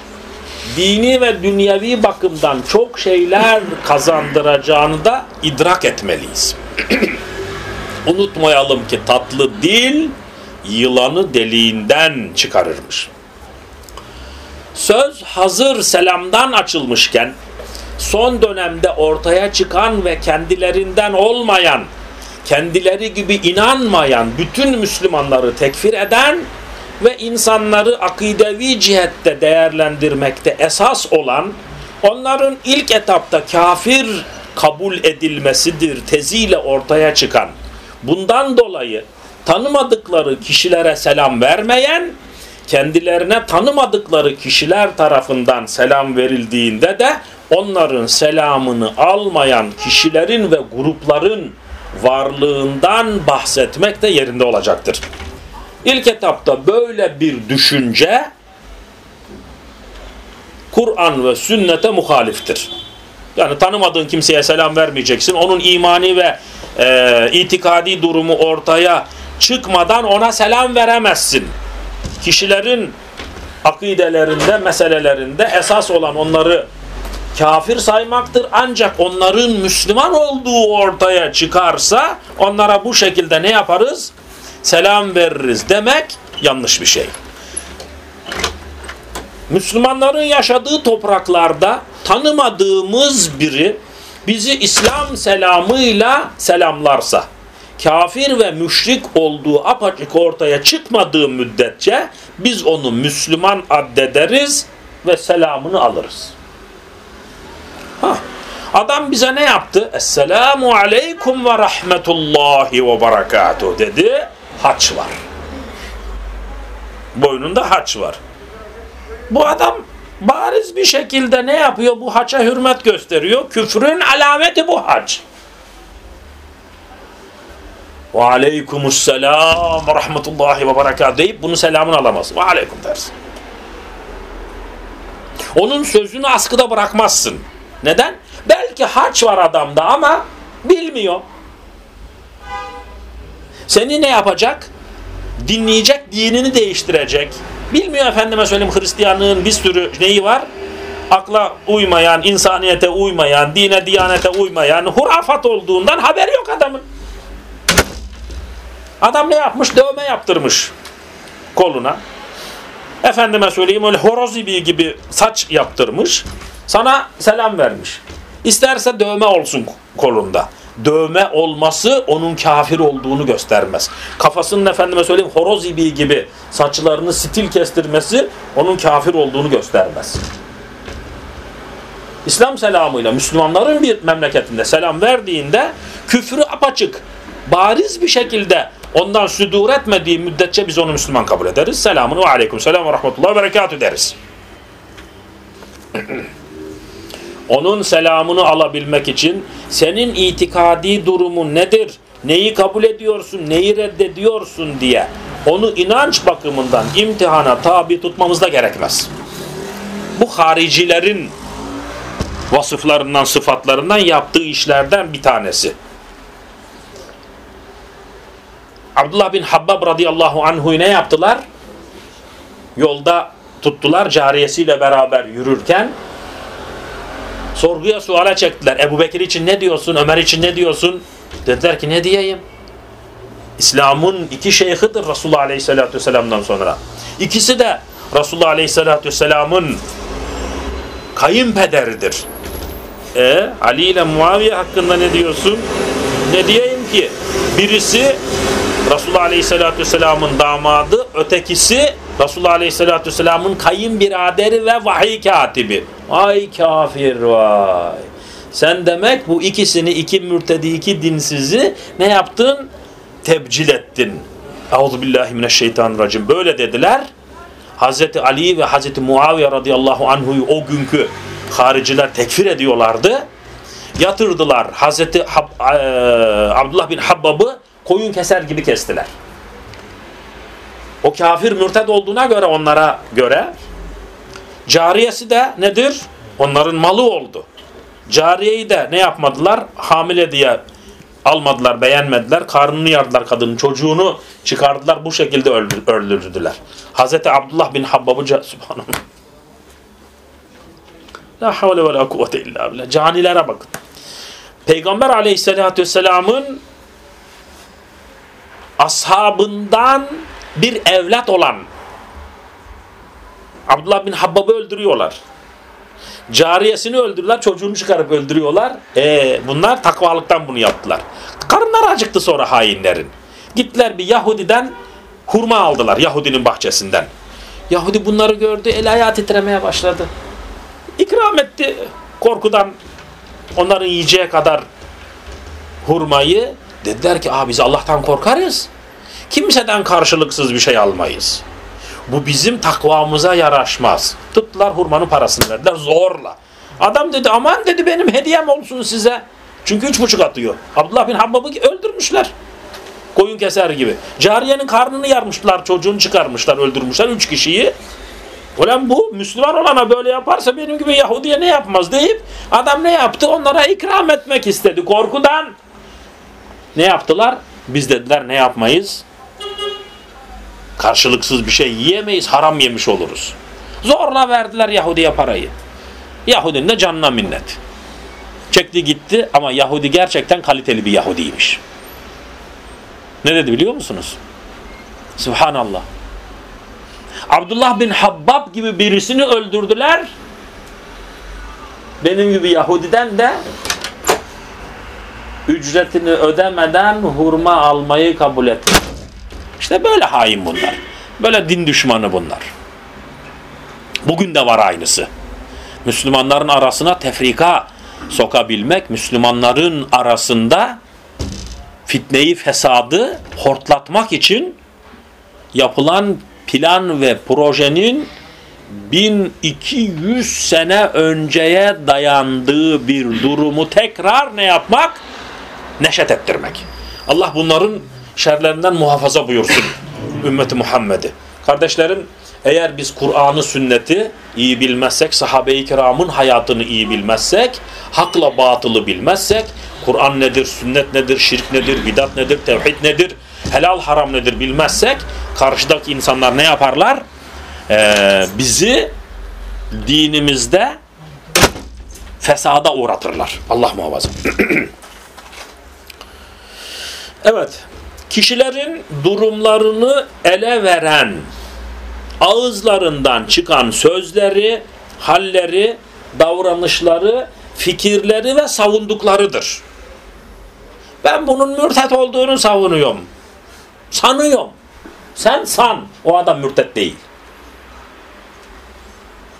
dini ve dünyevi bakımdan çok şeyler kazandıracağını da idrak etmeliyiz. [CLEARS THROAT] Unutmayalım ki tatlı dil yılanı deliğinden çıkarırmış. Söz hazır selamdan açılmışken son dönemde ortaya çıkan ve kendilerinden olmayan, kendileri gibi inanmayan bütün Müslümanları tekfir eden ve insanları akidevi cihette değerlendirmekte esas olan onların ilk etapta kafir kabul edilmesidir teziyle ortaya çıkan. Bundan dolayı tanımadıkları kişilere selam vermeyen, kendilerine tanımadıkları kişiler tarafından selam verildiğinde de onların selamını almayan kişilerin ve grupların varlığından bahsetmek de yerinde olacaktır. İlk etapta böyle bir düşünce Kur'an ve sünnete muhaliftir. Yani tanımadığın kimseye selam vermeyeceksin. Onun imani ve e, itikadi durumu ortaya çıkmadan ona selam veremezsin. Kişilerin akidelerinde, meselelerinde esas olan onları kafir saymaktır. Ancak onların Müslüman olduğu ortaya çıkarsa onlara bu şekilde ne yaparız? Selam veririz demek yanlış bir şey. Müslümanların yaşadığı topraklarda tanımadığımız biri bizi İslam selamıyla selamlarsa kafir ve müşrik olduğu apaçık ortaya çıkmadığı müddetçe biz onu Müslüman addederiz ve selamını alırız. Hah. Adam bize ne yaptı? Esselamu aleykum ve rahmetullahi ve berekatuhu dedi. Haç var. Boynunda haç var. Bu adam bariz bir şekilde ne yapıyor? Bu haça hürmet gösteriyor. Küfrün alameti bu haç. Ve aleykümselam ve rahmetullahi ve berekat deyip bunu selamını alamaz. Ve aleyküm dersin. Onun sözünü askıda bırakmazsın. Neden? Belki harç var adamda ama bilmiyor. Seni ne yapacak? Dinleyecek, dinini değiştirecek. Bilmiyor efendime söyleyeyim Hristiyanlığın bir sürü neyi var? Akla uymayan, insaniyete uymayan, dine, diyanete uymayan, hurafat olduğundan haberi yok adamın. Adam ne yapmış? Dövme yaptırmış koluna. Efendime söyleyeyim öyle horoz ibi gibi saç yaptırmış. Sana selam vermiş. İsterse dövme olsun kolunda. Dövme olması onun kafir olduğunu göstermez. Kafasının efendime söyleyeyim horoz ibi gibi saçlarını stil kestirmesi onun kafir olduğunu göstermez. İslam selamıyla Müslümanların bir memleketinde selam verdiğinde küfrü apaçık, bariz bir şekilde ondan südur etmediği müddetçe biz onu Müslüman kabul ederiz. Selamun ve aleyküm selam ve rahmetullah ve berekatü deriz. [CLEARS THROAT] Onun selamını alabilmek için senin itikadi durumun nedir? Neyi kabul ediyorsun, neyi reddediyorsun diye onu inanç bakımından imtihana tabi tutmamız da gerekmez. Bu haricilerin vasıflarından, sıfatlarından yaptığı işlerden bir tanesi. Abdullah bin Habbab radıyallahu anhu ne yaptılar? Yolda tuttular cariyesiyle beraber yürürken Sorguya suala çektiler. Ebu Bekir için ne diyorsun? Ömer için ne diyorsun? Dediler ki ne diyeyim? İslam'ın iki şeyhidir Resulullah Aleyhisselatü Vesselam'dan sonra. İkisi de Resulullah Aleyhisselatü Vesselam'ın kayınpederidir. E, Ali ile Muaviye hakkında ne diyorsun? Ne diyeyim ki? Birisi Resulullah Aleyhisselatü Vesselam'ın damadı, ötekisi Resulullah Aleyhisselatü Vesselam'ın kayınbiraderi ve vahiy katibi. Ay kafir vay. Sen demek bu ikisini, iki mürtedi, iki dinsizi ne yaptın? Tebcil ettin. Euzubillahimineşşeytanirracim. Böyle dediler. Hazreti Ali ve Hazreti Muaviye radıyallahu anhu'yu o günkü hariciler tekfir ediyorlardı. Yatırdılar. Hazreti Hab, e, Abdullah bin Habbab'ı koyun keser gibi kestiler. O kafir mürted olduğuna göre onlara göre cariyesi de nedir? Onların malı oldu. Cariyeyi de ne yapmadılar? Hamile diye almadılar, beğenmediler. Karnını yardılar kadının, çocuğunu çıkardılar. Bu şekilde öldürdüler. Hazreti Abdullah bin Habbab'ı subhanallah. La havle ve la kuvvete illa billah. Canilere bakın. Peygamber aleyhissalatü vesselamın ashabından bir evlat olan Abdullah bin Habbab'ı öldürüyorlar. Cariyesini öldürürler, çocuğunu çıkarıp öldürüyorlar. E, bunlar takvalıktan bunu yaptılar. Karınlar acıktı sonra hainlerin. Gittiler bir Yahudi'den hurma aldılar Yahudinin bahçesinden. Yahudi bunları gördü, el ayağı titremeye başladı. İkram etti korkudan onların yiyeceği kadar hurmayı. Dediler ki biz Allah'tan korkarız. Kimseden karşılıksız bir şey almayız. Bu bizim takvamıza yaraşmaz. Tuttular hurmanın parasını verdiler zorla. Adam dedi aman dedi benim hediyem olsun size. Çünkü üç buçuk atıyor. Abdullah bin Habbab'ı öldürmüşler. Koyun keser gibi. Cariyenin karnını yarmışlar, çocuğunu çıkarmışlar, öldürmüşler üç kişiyi. Ulan bu Müslüman olana böyle yaparsa benim gibi Yahudiye ne yapmaz deyip adam ne yaptı? Onlara ikram etmek istedi korkudan. Ne yaptılar? Biz dediler ne yapmayız? Karşılıksız bir şey yiyemeyiz, haram yemiş oluruz. Zorla verdiler Yahudi'ye parayı. Yahudinin de canına minnet. Çekti gitti ama Yahudi gerçekten kaliteli bir Yahudiymiş. Ne dedi biliyor musunuz? Subhanallah. Abdullah bin Habbab gibi birisini öldürdüler. Benim gibi Yahudiden de ücretini ödemeden hurma almayı kabul etti. İşte böyle hain bunlar. Böyle din düşmanı bunlar. Bugün de var aynısı. Müslümanların arasına tefrika sokabilmek, Müslümanların arasında fitneyi, fesadı hortlatmak için yapılan plan ve projenin 1200 sene önceye dayandığı bir durumu tekrar ne yapmak? Neşet ettirmek. Allah bunların şerlerinden muhafaza buyursun [LAUGHS] ümmeti Muhammed'i. Kardeşlerim eğer biz Kur'an'ı sünneti iyi bilmezsek, sahabe-i kiramın hayatını iyi bilmezsek, hakla batılı bilmezsek, Kur'an nedir, sünnet nedir, şirk nedir, bidat nedir, tevhid nedir, helal haram nedir bilmezsek, karşıdaki insanlar ne yaparlar? Ee, bizi dinimizde fesada uğratırlar. Allah muhafaza. [CLEARS THROAT] evet kişilerin durumlarını ele veren ağızlarından çıkan sözleri, halleri, davranışları, fikirleri ve savunduklarıdır. Ben bunun mürtet olduğunu savunuyorum. Sanıyorum. Sen san. O adam mürtet değil.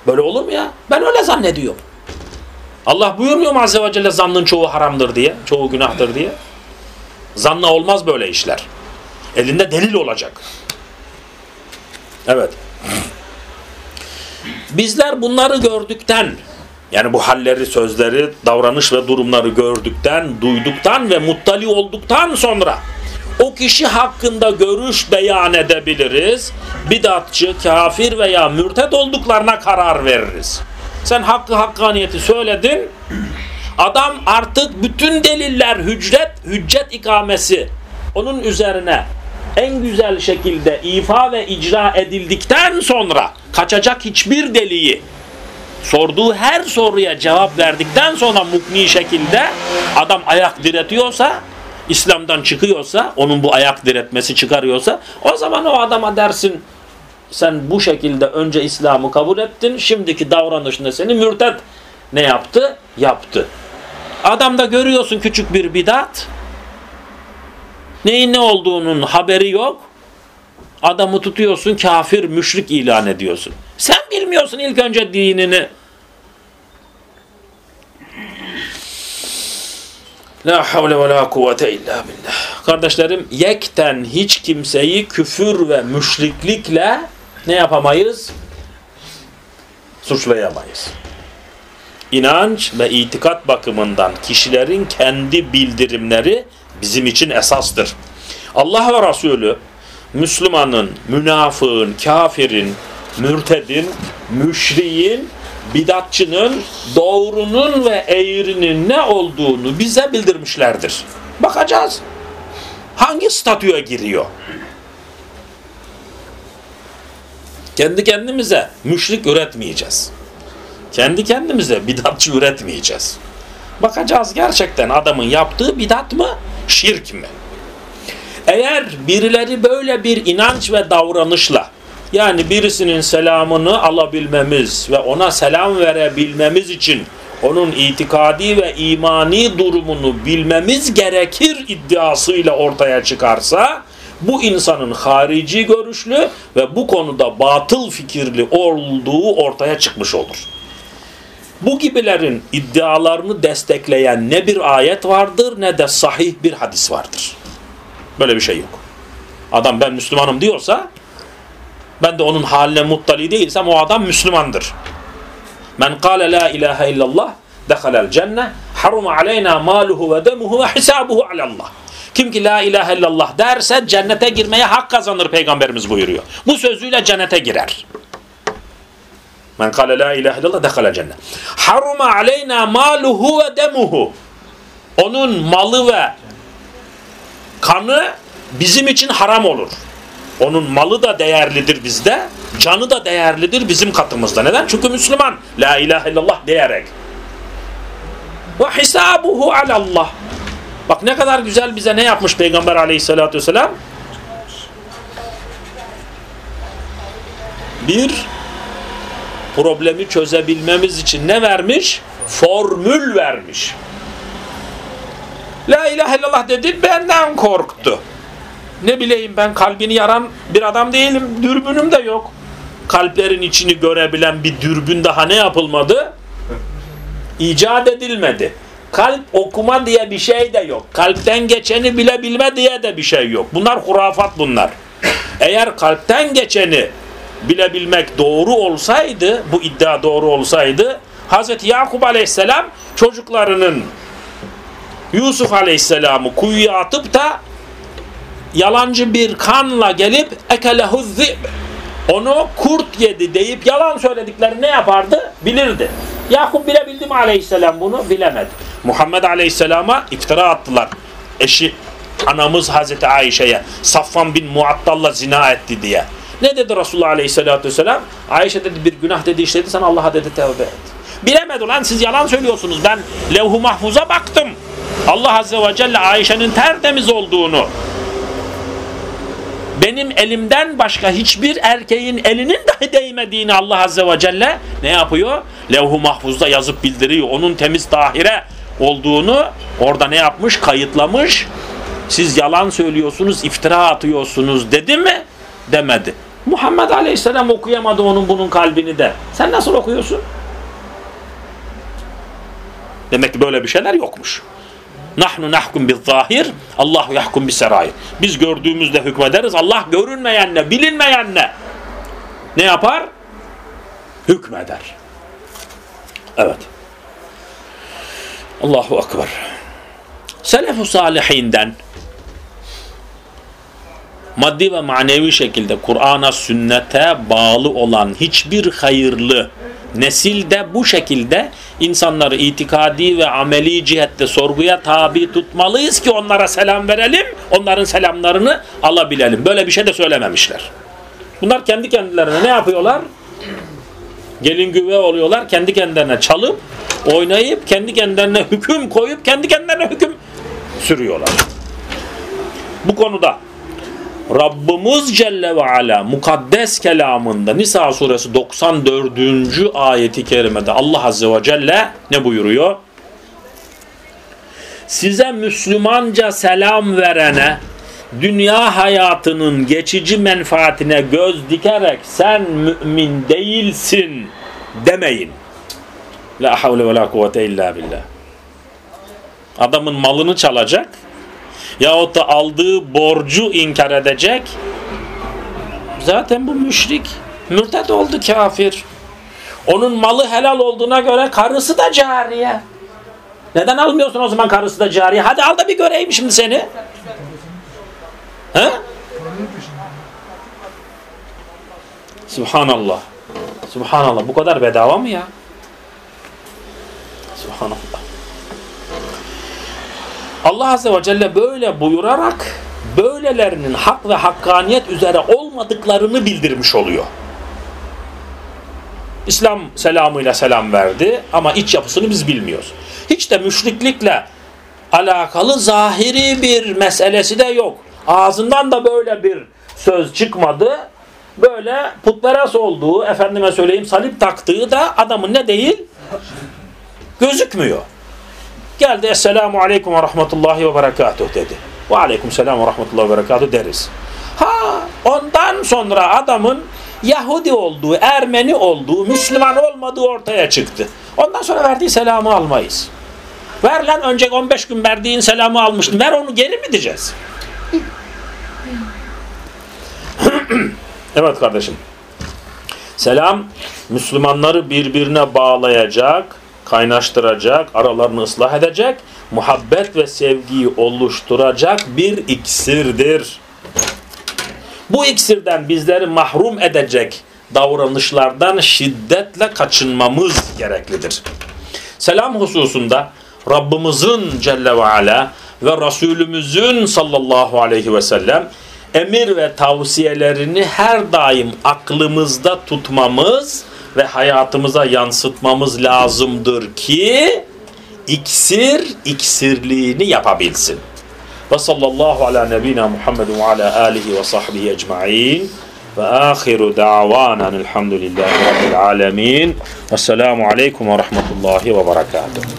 Böyle olur mu ya? Ben öyle zannediyorum. Allah buyurmuyor mu Azze ve Celle zannın çoğu haramdır diye, çoğu günahtır diye? Zanna olmaz böyle işler. Elinde delil olacak. Evet. Bizler bunları gördükten, yani bu halleri, sözleri, davranış ve durumları gördükten, duyduktan ve muttali olduktan sonra o kişi hakkında görüş beyan edebiliriz. Bidatçı, kafir veya mürted olduklarına karar veririz. Sen hakkı hakkaniyeti söyledin, Adam artık bütün deliller hüccet, hüccet ikamesi onun üzerine en güzel şekilde ifa ve icra edildikten sonra kaçacak hiçbir deliği sorduğu her soruya cevap verdikten sonra mukni şekilde adam ayak diretiyorsa İslam'dan çıkıyorsa onun bu ayak diretmesi çıkarıyorsa o zaman o adama dersin sen bu şekilde önce İslam'ı kabul ettin şimdiki davranışında seni mürted ne yaptı? Yaptı. Adamda görüyorsun küçük bir bidat neyin ne olduğunun haberi yok adamı tutuyorsun kafir müşrik ilan ediyorsun. Sen bilmiyorsun ilk önce dinini. La havle ve la kuvvete illa billah. Kardeşlerim yekten hiç kimseyi küfür ve müşriklikle ne yapamayız? Suçlayamayız. İnanç ve itikat bakımından kişilerin kendi bildirimleri bizim için esastır. Allah ve Resulü Müslümanın, münafığın, kafirin, mürtedin, müşriğin, bidatçının, doğrunun ve eğrinin ne olduğunu bize bildirmişlerdir. Bakacağız. Hangi statüye giriyor? Kendi kendimize müşrik üretmeyeceğiz. Kendi kendimize bidatçı üretmeyeceğiz. Bakacağız gerçekten adamın yaptığı bidat mı, şirk mi? Eğer birileri böyle bir inanç ve davranışla yani birisinin selamını alabilmemiz ve ona selam verebilmemiz için onun itikadi ve imani durumunu bilmemiz gerekir iddiasıyla ortaya çıkarsa bu insanın harici görüşlü ve bu konuda batıl fikirli olduğu ortaya çıkmış olur. Bu gibilerin iddialarını destekleyen ne bir ayet vardır ne de sahih bir hadis vardır. Böyle bir şey yok. Adam ben Müslümanım diyorsa ben de onun haline muttali değilsem o adam Müslümandır. Men kâle la ilahe illallah dehalel cenne haruma aleyna maluhu ve demuhu ve hisabuhu alallah. Kim ki la ilahe illallah derse cennete girmeye hak kazanır peygamberimiz buyuruyor. Bu sözüyle cennete girer. Men kâle la ilahe illallah dehalel cenne. Haruma aleyna maluhu ve demuhu. Onun malı ve kanı bizim için haram olur. Onun malı da değerlidir bizde, canı da değerlidir bizim katımızda. Neden? Çünkü Müslüman. La ilahe illallah diyerek. Ve hisabuhu alallah. Bak ne kadar güzel bize ne yapmış Peygamber aleyhissalatü vesselam? Bir problemi çözebilmemiz için ne vermiş? Formül vermiş. La ilahe illallah dedi benden korktu. Ne bileyim ben kalbini yaran bir adam değilim. Dürbünüm de yok. Kalplerin içini görebilen bir dürbün daha ne yapılmadı? İcat edilmedi. Kalp okuma diye bir şey de yok. Kalpten geçeni bilebilme diye de bir şey yok. Bunlar hurafat bunlar. Eğer kalpten geçeni bilebilmek doğru olsaydı, bu iddia doğru olsaydı, Hz. Yakup aleyhisselam çocuklarının Yusuf Aleyhisselam'ı kuyuya atıp da yalancı bir kanla gelip ekelehu zib onu kurt yedi deyip yalan söylediklerini ne yapardı? Bilirdi. Yakup bilebildi mi aleyhisselam bunu? Bilemedi. Muhammed aleyhisselama iftira attılar. Eşi anamız Hazreti Ayşe'ye Safvan bin Muattal'la zina etti diye. Ne dedi Resulullah aleyhisselatü vesselam? Ayşe dedi bir günah dedi işledi sen Allah'a dedi tevbe et. Bilemedi lan siz yalan söylüyorsunuz. Ben levh-u mahfuza baktım. Allah Azze ve Celle Ayşe'nin tertemiz olduğunu benim elimden başka hiçbir erkeğin elinin dahi değmediğini Allah Azze ve Celle ne yapıyor? Levh-u mahfuzda yazıp bildiriyor. Onun temiz tahire olduğunu orada ne yapmış? Kayıtlamış. Siz yalan söylüyorsunuz, iftira atıyorsunuz dedi mi? Demedi. Muhammed Aleyhisselam okuyamadı onun bunun kalbini de. Sen nasıl okuyorsun? Demek ki böyle bir şeyler yokmuş. Nahnu nahkum biz zahir, Allahu yahkum bis serair. Biz gördüğümüzde hükmederiz. Allah görünmeyenle, bilinmeyenle ne yapar? Hükmeder. Evet. Allahu akbar. Selef-u salihinden maddi ve manevi şekilde Kur'an'a, sünnete bağlı olan hiçbir hayırlı nesilde bu şekilde insanları itikadi ve ameli cihette sorguya tabi tutmalıyız ki onlara selam verelim, onların selamlarını alabilelim. Böyle bir şey de söylememişler. Bunlar kendi kendilerine ne yapıyorlar? Gelin güve oluyorlar. Kendi kendilerine çalıp, oynayıp, kendi kendilerine hüküm koyup, kendi kendilerine hüküm sürüyorlar. Bu konuda Rabbimiz Celle ve Ala mukaddes kelamında Nisa suresi 94. ayeti kerimede Allah Azze ve Celle ne buyuruyor? Size Müslümanca selam verene dünya hayatının geçici menfaatine göz dikerek sen mümin değilsin demeyin. La havle ve la kuvvete illa billah. Adamın malını çalacak yahut da aldığı borcu inkar edecek. Zaten bu müşrik. Mürted oldu kafir. Onun malı helal olduğuna göre karısı da cariye. Neden almıyorsun o zaman karısı da cariye? Hadi al da bir göreyim şimdi seni. He? Subhanallah. Subhanallah. Bu kadar bedava mı ya? Subhanallah. Allah Azze ve Celle böyle buyurarak böylelerinin hak ve hakkaniyet üzere olmadıklarını bildirmiş oluyor. İslam selamıyla selam verdi ama iç yapısını biz bilmiyoruz. Hiç de müşriklikle alakalı zahiri bir meselesi de yok. Ağzından da böyle bir söz çıkmadı. Böyle putperest olduğu, efendime söyleyeyim salip taktığı da adamın ne değil? Gözükmüyor. Geldi Esselamu Aleyküm ve Rahmetullahi ve Berekatuhu dedi. Ve Aleyküm Selam ve Rahmetullahi ve Berekatuhu deriz. Ha ondan sonra adamın Yahudi olduğu, Ermeni olduğu, Müslüman olmadığı ortaya çıktı. Ondan sonra verdiği selamı almayız. Ver lan önce 15 gün verdiğin selamı almıştın. Ver onu geri mi diyeceğiz? [CLEARS THROAT] evet kardeşim. Selam Müslümanları birbirine bağlayacak, kaynaştıracak, aralarını ıslah edecek, muhabbet ve sevgiyi oluşturacak bir iksirdir. Bu iksirden bizleri mahrum edecek davranışlardan şiddetle kaçınmamız gereklidir. Selam hususunda Rabbimizin Celle ve Ala ve Resulümüzün sallallahu aleyhi ve sellem emir ve tavsiyelerini her daim aklımızda tutmamız ve hayatımıza yansıtmamız lazımdır ki iksir iksirliğini yapabilsin. Ve sallallahu ala nebina Muhammed ala alihi ve sahbihi ecma'in ve ahiru da'vanan elhamdülillahi rabbil alemin ve selamu aleyküm ve rahmetullahi ve berekatuhu.